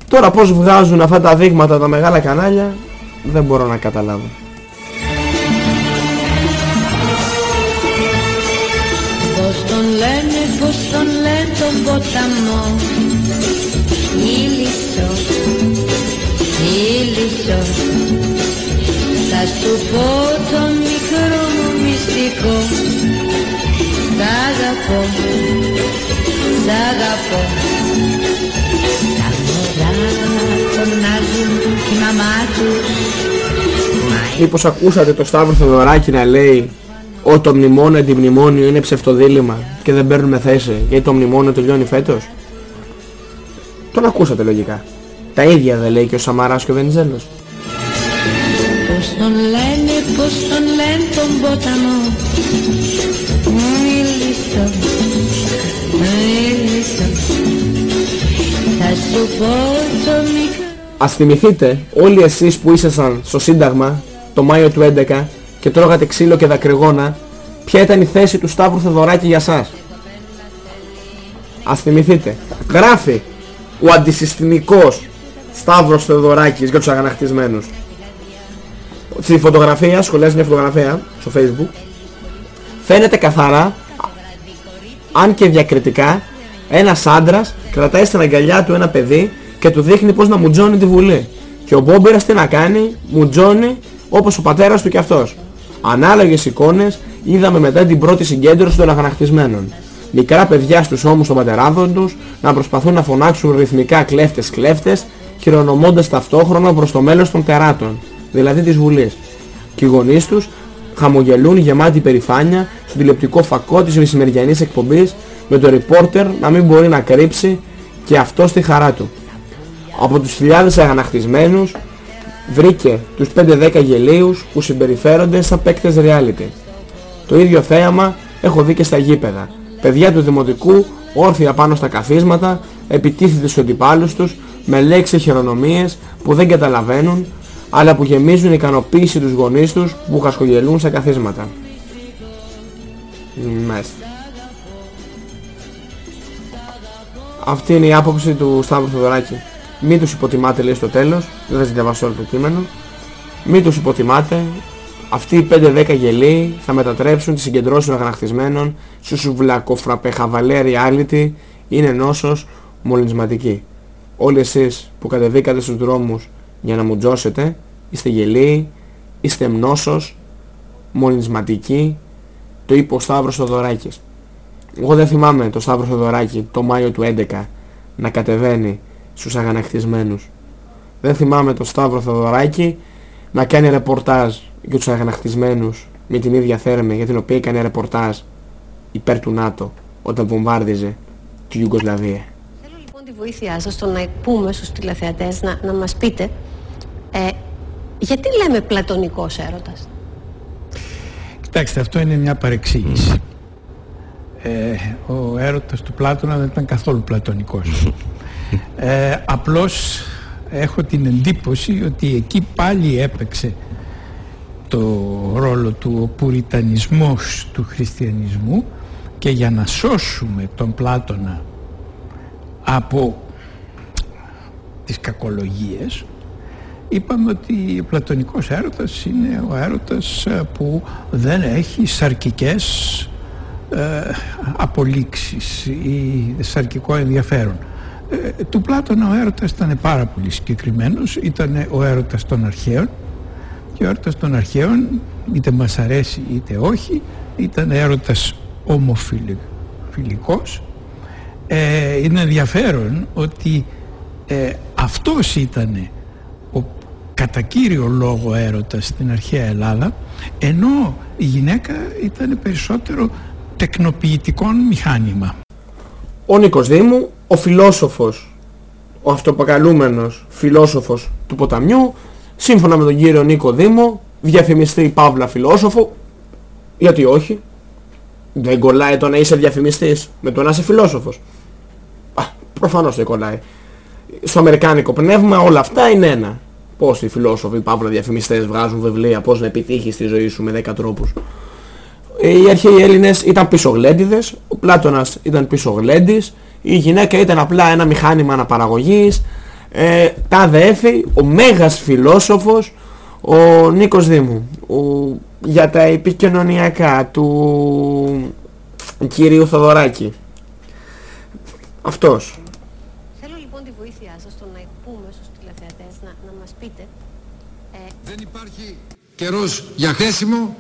Speaker 4: Τώρα πώς βγάζουν αυτά τα δείγματα τα μεγάλα κανάλια δεν μπορώ να καταλάβω.
Speaker 20: Ποταμό. Ήλισσο, ήλισσο Θα σου πω το μικρό μου μυστικό. Σ' αγαπώ, σ' αγαπώ. Τα μωρά φωνάζουν τη μαμά τους.
Speaker 4: Μήπως ακούσατε το Σταύρο Θεοδωράκη να λέει ότι το μνημόνιο αντιμνημόνιο είναι ψευτοδήλημα και δεν παίρνουμε θέση γιατί το μνημόνιο τελειώνει φέτος; Τον ακούσατε λογικά. Τα ίδια δεν λέει και ο Σαμαράς και ο Βενιζέλος.
Speaker 20: Πώς τον λένε, πώς τον λένε τον ποταμό; Μίλησο, μίλησο Θα σου πω το μικρό
Speaker 4: Ας θυμηθείτε όλοι εσείς που ήσασταν στο Σύνταγμα το Μάιο του 11 και τρώγατε ξύλο και δακρυγόνα ποια ήταν η θέση του Σταύρου Θεοδωράκη για σας; Ας θυμηθείτε. Γράφει ο αντισυστημικός Σταύρος Θεοδωράκης για τους αγανακτισμένους. Στη φωτογραφία, σχολιάζει μια φωτογραφία στο facebook φαίνεται καθαρά αν και διακριτικά ένας άντρας κρατάει στην αγκαλιά του ένα παιδί και του δείχνει πως να μουτζώνει τη Βουλή. Και ο Μπόμπερας τι να κάνει, μουτζώνει όπως ο πατέρας του κι αυτός. Ανάλογες εικόνες είδαμε μετά την πρώτη συγκέντρωση των αγανακτισμένων. Μικρά παιδιά στους ώμους των πατεράδων τους να προσπαθούν να φωνάξουν ρυθμικά κλέφτες κλέφτες χειρονομώντας ταυτόχρονα προς το μέλος των τεράτων, δηλαδή της Βουλής. Και οι γονείς τους χαμογελούν γεμάτοι περηφάνεια στο τηλεοπτικό φακό της μεσημεριανής εκπομπής με το ρεπόρτερ να μην μπορεί να κρύψει και αυτό στη χαρά του. Από τους χιλιάδες αγανακτισμένους βρήκε τους 5-10 γελίους που συμπεριφέρονται σαν παίκτες reality. Το ίδιο θέαμα έχω δει και στα γήπεδα. Παιδιά του δημοτικού όρθια πάνω στα καθίσματα επιτίθεται στους αντιπάλους τους με λέξεις χειρονομίες που δεν καταλαβαίνουν αλλά που γεμίζουν ικανοποίηση τους γονείς τους που χασκογελούν σε καθίσματα. Μάλιστα. Αυτή είναι η άποψη του Σταύρου Θοδωράκη. Μην τους υποτιμάτε λέει στο τέλος, δεν θα διαβάσω όλο το κείμενο. Μην τους υποτιμάτε, αυτοί οι 5-10 γελοί θα μετατρέψουν τις συγκεντρώσεις των αγανακτισμένων σε σουβλακοφραπέ χαβαλέ reality, είναι νόσος μολυνσματική. Όλοι εσείς που κατεβήκατε στους δρόμους για να μου τζώσετε, είστε γελοί, είστε μνόσος, μολυνσματικοί, το είπε ο Σταύρος Θοδωράκης. Εγώ δεν θυμάμαι το Σταύρο Θοδωράκη το Μάιο του 11 να κατεβαίνει στους αγανακτισμένους. Δεν θυμάμαι το Σταύρο Θοδωράκη να κάνει ρεπορτάζ για τους αγανακτισμένους με την ίδια θέρμη για την οποία έκανε ρεπορτάζ υπέρ του ΝΑΤΟ όταν βομβάρδιζε τη Ιουγκοσλαβία.
Speaker 21: Θέλω λοιπόν τη βοήθειά σας στο να πούμε στους τηλεθεατές να, να μας πείτε ε, γιατί λέμε πλατωνικός έρωτας;
Speaker 18: Κοιτάξτε, αυτό είναι μια παρεξήγηση. Ε, ο έρωτας του Πλάτωνα δεν ήταν καθόλου πλατωνικός. Ε, απλώς έχω την εντύπωση ότι εκεί πάλι έπαιξε το ρόλο του ο πουριτανισμός του χριστιανισμού και για να σώσουμε τον Πλάτωνα από τις κακολογίες είπαμε ότι ο πλατωνικός έρωτας είναι ο έρωτας ε, που δεν έχει σαρκικές ε, απολύξεις ή σαρκικό ενδιαφέρον. Ε, του Πλάτωνα ο έρωτας ήταν πάρα πολύ συγκεκριμένος, ήταν ο έρωτας των αρχαίων. Και ο έρωτας των αρχαίων είτε μας αρέσει είτε όχι ήταν έρωτας ομοφιλικός ε, είναι ενδιαφέρον ότι ε, αυτός ήταν ο κατά κύριο λόγο έρωτας στην αρχαία Ελλάδα ενώ η γυναίκα ήταν περισσότερο τεκνοποιητικών μηχάνημα.
Speaker 4: Ο Νίκος Δήμου, ο φιλόσοφος, ο αυτοπακαλούμενος φιλόσοφος του ποταμιού, σύμφωνα με τον κύριο Νίκο Δήμο, διαφημιστή Παύλα φιλόσοφο, γιατί όχι, δεν κολλάει το να είσαι διαφημιστής με το να είσαι φιλόσοφος. Α, προφανώς δεν κολλάει. Στο αμερικάνικο πνεύμα όλα αυτά είναι ένα. Πώς οι φιλόσοφοι, οι παύλα διαφημιστές βγάζουν βιβλία, πώς να επιτύχεις τη ζωή σου με 10 τρόπους. Οι αρχαίοι Έλληνες ήταν πίσω γλέντιδες, ο Πλάτωνας ήταν πίσω γλέντης, η γυναίκα ήταν απλά ένα μηχάνημα αναπαραγωγής, ε, τα αδέφη, ο μέγας φιλόσοφος, ο Νίκος Δήμου, ο, για τα επικοινωνιακά του κυρίου Θοδωράκη. Αυτός.
Speaker 21: Θέλω λοιπόν τη βοήθειά σας στο να πούμε στους τηλεθεατές να, να μας πείτε ε,
Speaker 25: Δεν υπάρχει καιρός για χέσιμο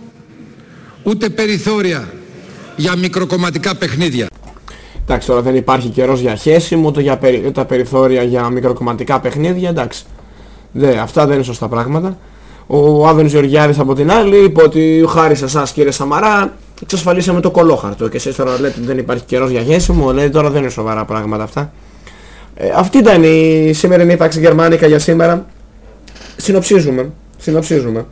Speaker 25: ούτε περιθώρια για μικροκομματικά παιχνίδια.
Speaker 4: Εντάξει, τώρα δεν υπάρχει καιρός για χέσιμο, ούτε για περι... τα περιθώρια για μικροκομματικά παιχνίδια, εντάξει. Δε, αυτά δεν είναι σωστά πράγματα. Ο Άδωνης Γεωργιάδης από την άλλη είπε ότι χάρη σε εσάς κύριε Σαμαρά εξασφαλίσαμε το κολόχαρτο και εσείς τώρα λέτε ότι δεν υπάρχει καιρός για χέσιμο, λέει τώρα δεν είναι σοβαρά πράγματα αυτά. Ε, αυτή ήταν η σημερινή τάξη γερμανικά για σήμερα. Συνοψίζουμε. Συνοψίζουμε.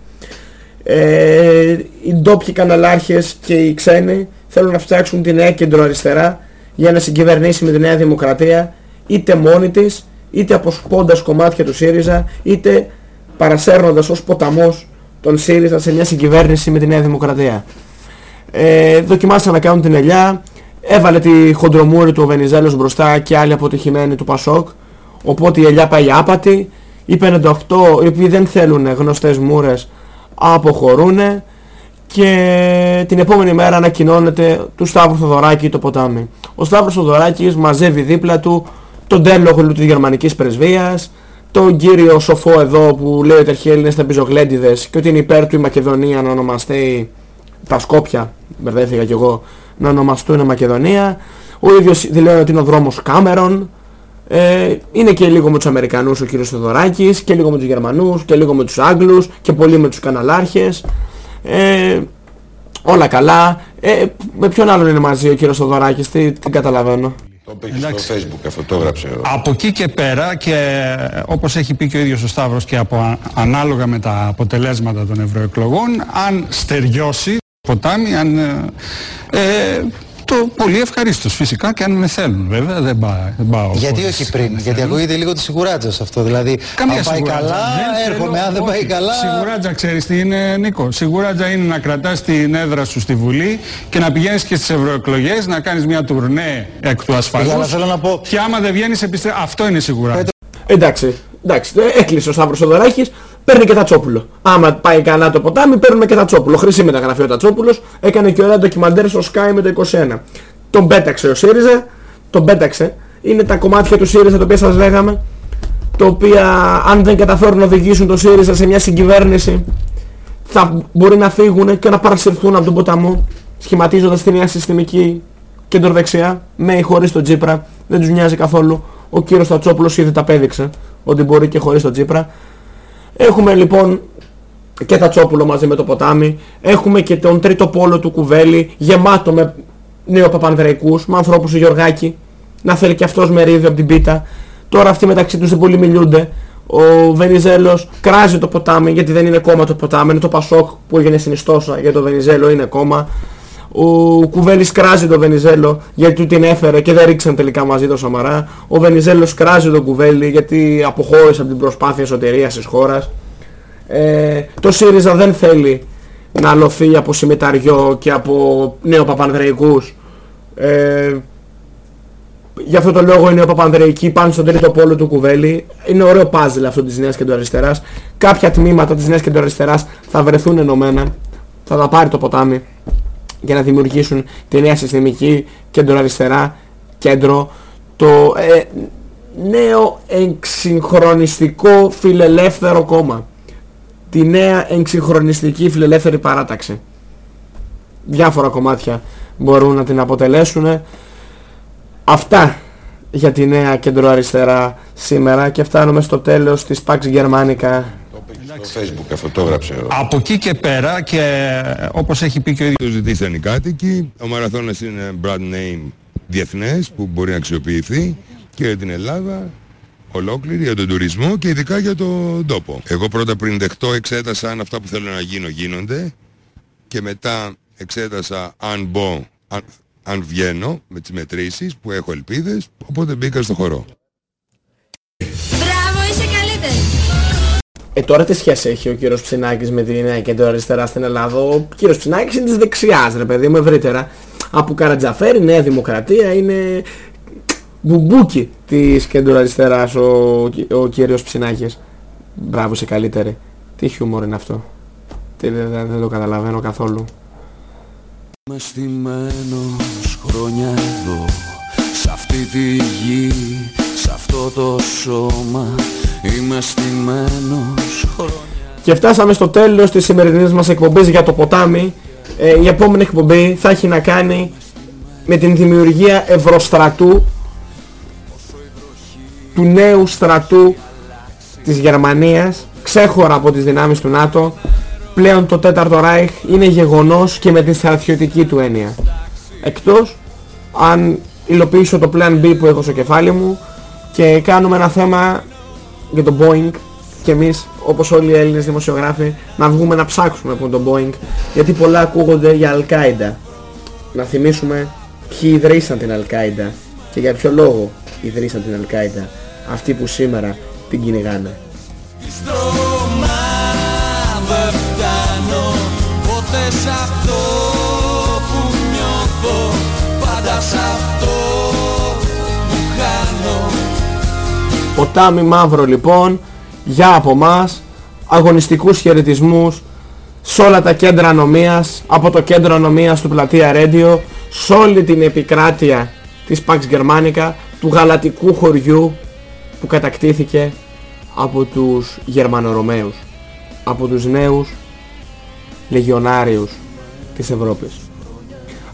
Speaker 4: Ε, οι ντόπιοι καναλάρχες και οι ξένοι θέλουν να φτιάξουν τη νέα κεντροαριστερά για να συγκυβερνήσει με τη Νέα Δημοκρατία είτε μόνη της, είτε αποσπώντας κομμάτια του ΣΥΡΙΖΑ, είτε παρασέρνοντας ως ποταμός τον ΣΥΡΙΖΑ σε μια συγκυβέρνηση με τη Νέα Δημοκρατία. Ε, δοκιμάσαν να κάνουν την ελιά, έβαλε τη χοντρομούρη του ο Βενιζέλος μπροστά και άλλοι αποτυχημένοι του Πασόκ, οπότε η ελιά πάει άπατη, οι 58 οι οποίοι δεν θέλουν γνωστές μούρες αποχωρούν και την επόμενη μέρα ανακοινώνεται του Σταύρου Θοδωράκη το ποτάμι. Ο Σταύρος Θοδωράκης μαζεύει δίπλα του τον τέλογλου της γερμανικής πρεσβείας, τον κύριο σοφό εδώ που λέει ότι αρχαίοι Έλληνες ήταν πιζογλέντιδες και ότι είναι υπέρ του η Μακεδονία να ονομαστεί τα Σκόπια, μπερδέθηκα κι εγώ, να ονομαστούν Μακεδονία. Ο ίδιος δηλώνει ότι είναι ο δρόμος Κάμερον. Ε, είναι και λίγο με τους Αμερικανούς ο κύριος Θοδωράκης και λίγο με τους Γερμανούς και λίγο με τους Άγγλους και πολύ με τους καναλάρχες. Ε, όλα καλά. Ε, με ποιον άλλον είναι μαζί ο κύριος Θοδωράκης, τι, τι καταλαβαίνω.
Speaker 26: Το είπε στο facebook αυτό, το έγραψε.
Speaker 27: Από εκεί και πέρα και όπως έχει πει και ο ίδιος ο Σταύρος και από, ανάλογα με τα αποτελέσματα των ευρωεκλογών, αν στεριώσει το ποτάμι, αν, ε, ε, το πολύ ευχαρίστως φυσικά και αν με θέλουν βέβαια δεν πάω. Δεν πάω
Speaker 17: Γιατί
Speaker 27: χωρίς
Speaker 17: όχι πριν,
Speaker 27: να
Speaker 17: γιατί
Speaker 27: θέλουν.
Speaker 17: ακούγεται λίγο της σιγουράτζας αυτό. Δηλαδή,
Speaker 27: Καμία
Speaker 17: αν πάει
Speaker 27: σιγουράτζα.
Speaker 17: καλά,
Speaker 27: Δεν
Speaker 17: έρχομαι.
Speaker 27: θέλω-
Speaker 17: Αν δεν πάει
Speaker 27: όχι.
Speaker 17: καλά.
Speaker 27: Σιγουράτζα ξέρεις τι είναι Νίκο. Σιγουράτζα είναι να κρατάς την έδρα σου στη Βουλή και να πηγαίνεις και στις ευρωεκλογές να κάνεις μια τουρνέ εκ του ασφαλούς.
Speaker 17: αλλά θέλω να πω-
Speaker 27: Και άμα δεν βγαίνεις επιστρέφεις. Αυτό είναι σιγουράτζα.
Speaker 4: Εντάξει, εντάξει, ε, έκλεισε ο Σταύρος Θοδωράκης, παίρνει και Τατσόπουλο. Άμα πάει καλά το ποτάμι, παίρνουμε και Τατσόπουλο. Χρυσή μεταγραφή ο Τατσόπουλος, έκανε και ωραία ντοκιμαντέρ στο Sky με το 21. Τον πέταξε ο ΣΥΡΙΖΑ, τον πέταξε. Είναι τα κομμάτια του ΣΥΡΙΖΑ τα οποία σας λέγαμε, τα οποία αν δεν καταφέρουν να οδηγήσουν το ΣΥΡΙΖΑ σε μια συγκυβέρνηση, θα μπορεί να φύγουν και να παρασυρθούν από τον ποταμό, σχηματίζοντας τη νέα συστημική κεντροδεξιά, με ή χωρίς τον Τσίπρα. Δεν τους νοιάζει καθόλου. Ο κύριος Τατσόπουλος ήδη τα απέδειξε ότι μπορεί και χωρίς τον Τσίπρα. Έχουμε λοιπόν και Τατσόπουλο μαζί με το ποτάμι. Έχουμε και τον τρίτο πόλο του Κουβέλη, γεμάτο με νέο Παπανδρεϊκούς, με ανθρώπους του Γιωργάκη, να θέλει και αυτός μερίδιο από την πίτα. Τώρα αυτοί μεταξύ τους δεν πολύ μιλούνται. Ο Βενιζέλος κράζει το ποτάμι γιατί δεν είναι κόμμα το ποτάμι, είναι το Πασόκ που έγινε συνιστόσα για το Βενιζέλο είναι κόμμα. Ο Κουβέλης κράζει τον Βενιζέλο γιατί του την έφερε και δεν ρίξαν τελικά μαζί το Σαμαρά. Ο Βενιζέλος κράζει τον Κουβέλη γιατί αποχώρησε από την προσπάθεια εσωτερίας της χώρας. Ε, το ΣΥΡΙΖΑ δεν θέλει να αλωθεί από συμμεταριό και από νέο Παπανδρεϊκούς. Ε, Γι' αυτό το λόγο είναι ο Παπανδρεϊκή πάνω στον τρίτο πόλο του Κουβέλη. Είναι ωραίο πάζλ αυτό της Νέας Κεντροαριστεράς. Κάποια τμήματα της Νέας Κεντροαριστεράς θα βρεθούν ενωμένα. Θα τα πάρει το ποτάμι για να δημιουργήσουν τη νέα συστημική κεντροαριστερά κέντρο. Το ε, νέο εξυγχρονιστικό φιλελεύθερο κόμμα. Τη νέα εξυγχρονιστική φιλελεύθερη παράταξη. Διάφορα κομμάτια μπορούν να την αποτελέσουν. Αυτά για τη νέα κεντροαριστερά σήμερα και φτάνουμε στο τέλος της Pax Germanica.
Speaker 28: Στο facebook αυτό το έγραψε. ο-
Speaker 27: Από εκεί και πέρα και ε, όπως έχει πει και ο ίδιος
Speaker 29: Το ζητήσαν οι κάτοικοι. Ο μαραθώνας είναι brand name διεθνές που μπορεί να αξιοποιηθεί και για την Ελλάδα ολόκληρη, για τον τουρισμό και ειδικά για τον τόπο. Εγώ πρώτα πριν δεχτώ εξέτασα αν αυτά που θέλω να γίνω γίνονται και μετά εξέτασα αν μπω, αν, αν βγαίνω με τις μετρήσεις που έχω ελπίδες, οπότε μπήκα στο χορό.
Speaker 4: Ε, τώρα τι σχέση έχει ο κύριος Ψινάκης με τη νέα κεντροαριστερά στην Ελλάδα; Ο κύριος Ψινάκης είναι της δεξιάς, ρε παιδί μου, ευρύτερα. Από Καρατζαφέρη, Νέα Δημοκρατία, είναι μπουμπούκι της κεντροαριστεράς ο, ο κύριος Ψινάκης. Μπράβο, είσαι καλύτερη. Τι χιούμορ είναι αυτό. Τι, δεν, δεν- δεν το καταλαβαίνω καθόλου.
Speaker 30: Είμαι στημένος χρόνια εδώ Σ' αυτή τη γη, σ' αυτό το σώμα Είμαι στημένος χρόνια
Speaker 4: Και φτάσαμε στο τέλος της σημερινής μας εκπομπής για το ποτάμι. Ε, η επόμενη εκπομπή θα έχει να κάνει με την δημιουργία ευρωστρατού του νέου στρατού της Γερμανίας ξέχωρα από τις δυνάμεις του ΝΑΤΟ. Πλέον το τέταρτο Ράιχ είναι γεγονός και με τη στρατιωτική του έννοια. Εκτός αν υλοποιήσω το plan B που έχω στο κεφάλι μου και κάνουμε ένα θέμα για το Boeing και εμείς όπως όλοι οι Έλληνες δημοσιογράφοι να βγούμε να ψάξουμε από το Boeing γιατί πολλά ακούγονται για Al-Qaeda να θυμίσουμε ποιοι ιδρύσαν την Al-Qaeda και για ποιο λόγο ιδρύσαν την Al-Qaeda αυτοί που σήμερα την κυνηγάνε.
Speaker 30: Δεν φτάνω ποτέ σ' αυτό που νιώθω Πάντα σ' αυτό
Speaker 4: Ποτάμι μαύρο λοιπόν για από μας αγωνιστικούς χαιρετισμούς σε όλα τα κέντρα ανομίας από το κέντρο ανομίας του Πλατεία Radio σε όλη την επικράτεια της Pax Germanica του γαλατικού χωριού που κατακτήθηκε από τους Γερμανορωμαίους από τους νέους λεγιονάριους της Ευρώπης.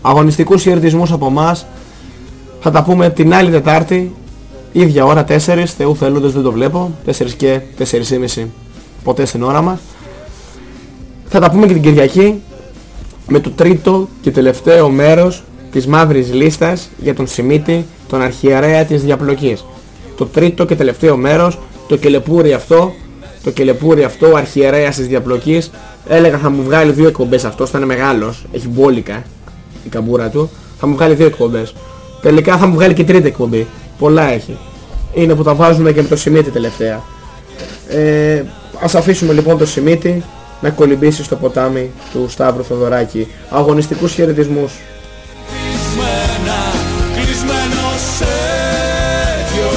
Speaker 4: Αγωνιστικούς χαιρετισμούς από μας. Θα τα πούμε την άλλη Τετάρτη ίδια ώρα 4 Θεού θέλοντας δεν το βλέπω 4 και 4.30 ποτέ στην ώρα μας θα τα πούμε και την Κυριακή με το τρίτο και τελευταίο μέρος της μαύρης λίστας για τον Σιμίτη, τον αρχιερέα της διαπλοκής. Το τρίτο και τελευταίο μέρος, το κελεπούρι αυτό, το κελεπούρι αυτό, ο αρχιερέας της διαπλοκής, έλεγα θα μου βγάλει δύο εκπομπές αυτός, θα είναι μεγάλος, έχει μπόλικα η καμπούρα του. Θα μου βγάλει δύο εκπομπές. Τελικά θα μου βγάλει και τρίτη εκπομπή. Πολλά έχει. Είναι που τα βάζουμε και με το Σιμίτι τελευταία. Ε, ας αφήσουμε λοιπόν το Σιμίτι να κολυμπήσει στο ποτάμι του Σταύρου Θοδωράκη. Αγωνιστικούς χαιρετισμούς.
Speaker 30: Κλεισμένα, κλεισμένο σε δυο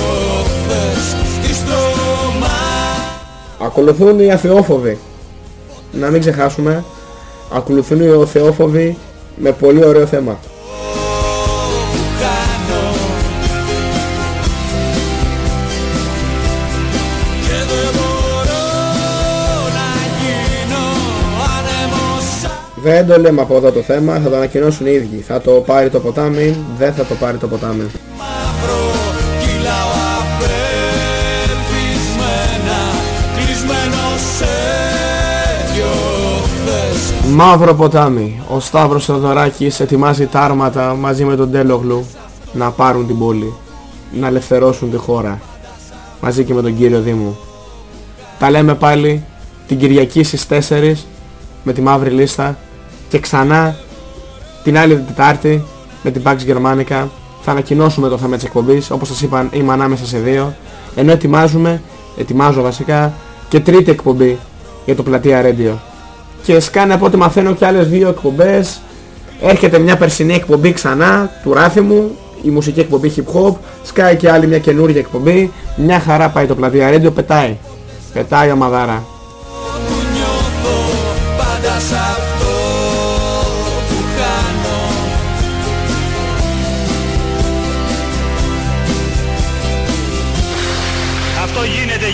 Speaker 30: χθες Τη στρώμα
Speaker 4: Ακολουθούν οι αθεόφοβοι. Να μην ξεχάσουμε. Ακολουθούν οι αθεόφοβοι με πολύ ωραίο θέμα.
Speaker 30: Δεν
Speaker 4: το λέμε από εδώ το θέμα, θα το ανακοινώσουν οι ίδιοι. Θα το πάρει το ποτάμι, δεν θα το πάρει το ποτάμι.
Speaker 30: Κυλάω απελπισμένα Κλεισμένος σε δυο χθες
Speaker 4: Μαύρο ποτάμι. Ο Σταύρος Θεοδωράκης ετοιμάζει τα άρματα μαζί με τον Τέλογλου να πάρουν την πόλη. Να ελευθερώσουν τη χώρα. Μαζί και με τον κύριο Δήμου. Τα λέμε πάλι την Κυριακή στις 4 με τη μαύρη λίστα και ξανά την άλλη Τετάρτη με την Pax Germanica θα ανακοινώσουμε το θέμα της εκπομπής όπως σας είπα είμαι ανάμεσα σε δύο. Ενώ ετοιμάζουμε, ετοιμάζω βασικά και τρίτη εκπομπή για το Πλατεία Radio. Και σκάνε από ό,τι μαθαίνω και άλλες δύο εκπομπές. Έρχεται μια περσινή εκπομπή ξανά του Ράθιμου η μουσική εκπομπή hip hop. Σκάει και άλλη μια καινούργια εκπομπή. Μια χαρά πάει το Πλατεία Radio πετάει. Πετάει ο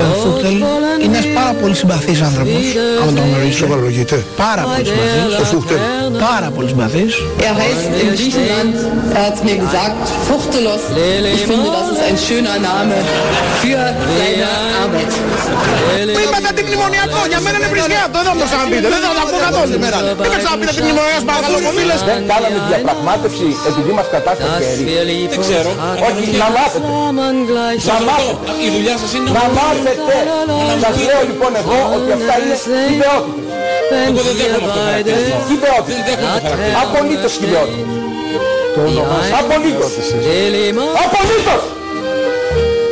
Speaker 1: Ο Φούχτελ είναι ένας πάρα πολύ συμπαθής άνθρωπος, άμα τον γνωρίζετε.
Speaker 25: Σοβαρολογείτε.
Speaker 1: Πάρα πολύ συμπαθής.
Speaker 25: Ο Φούχτελ.
Speaker 1: Πάρα πολύ συμπαθής.
Speaker 31: Er heißt in Griechenland, er hat mir gesagt, Fuchtelos. Ich finde, das ist ein schöner Name für seine Arbeit.
Speaker 1: Που είπατε αντιμνημονιακό, για μένα είναι βρισιάτο, δεν θα μου το ξαναπείτε, δεν θα το ακούω καθόλου σήμερα. Δεν με ξαναπείτε αντιμνημονιακός παρακαλώ ποδήλες.
Speaker 32: Δεν κάναμε διαπραγμάτευση επειδή μας κατάστασε καιρή.
Speaker 1: Δεν ξέρω.
Speaker 32: Όχι, να μάθετε. Να μάθετε.
Speaker 1: Η δουλειά σας είναι
Speaker 32: Να μάθετε. Σας λέω λοιπόν εγώ ότι αυτά είναι ιδεότητες.
Speaker 1: Εγώ δεν δέχομαι αυτό το χαρακτηρισμό.
Speaker 32: Ιδεότητες. Απολύτως ιδεότητες. Απολύτως. Απολύτως.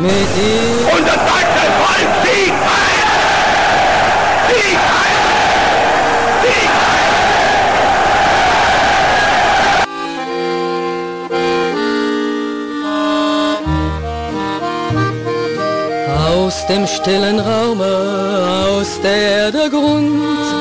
Speaker 32: Mit ihm. Und das sagt das Volk, Sieg heil! Sieg heil! Sieg heil!
Speaker 1: Aus dem stillen Raume, aus der Erde Grund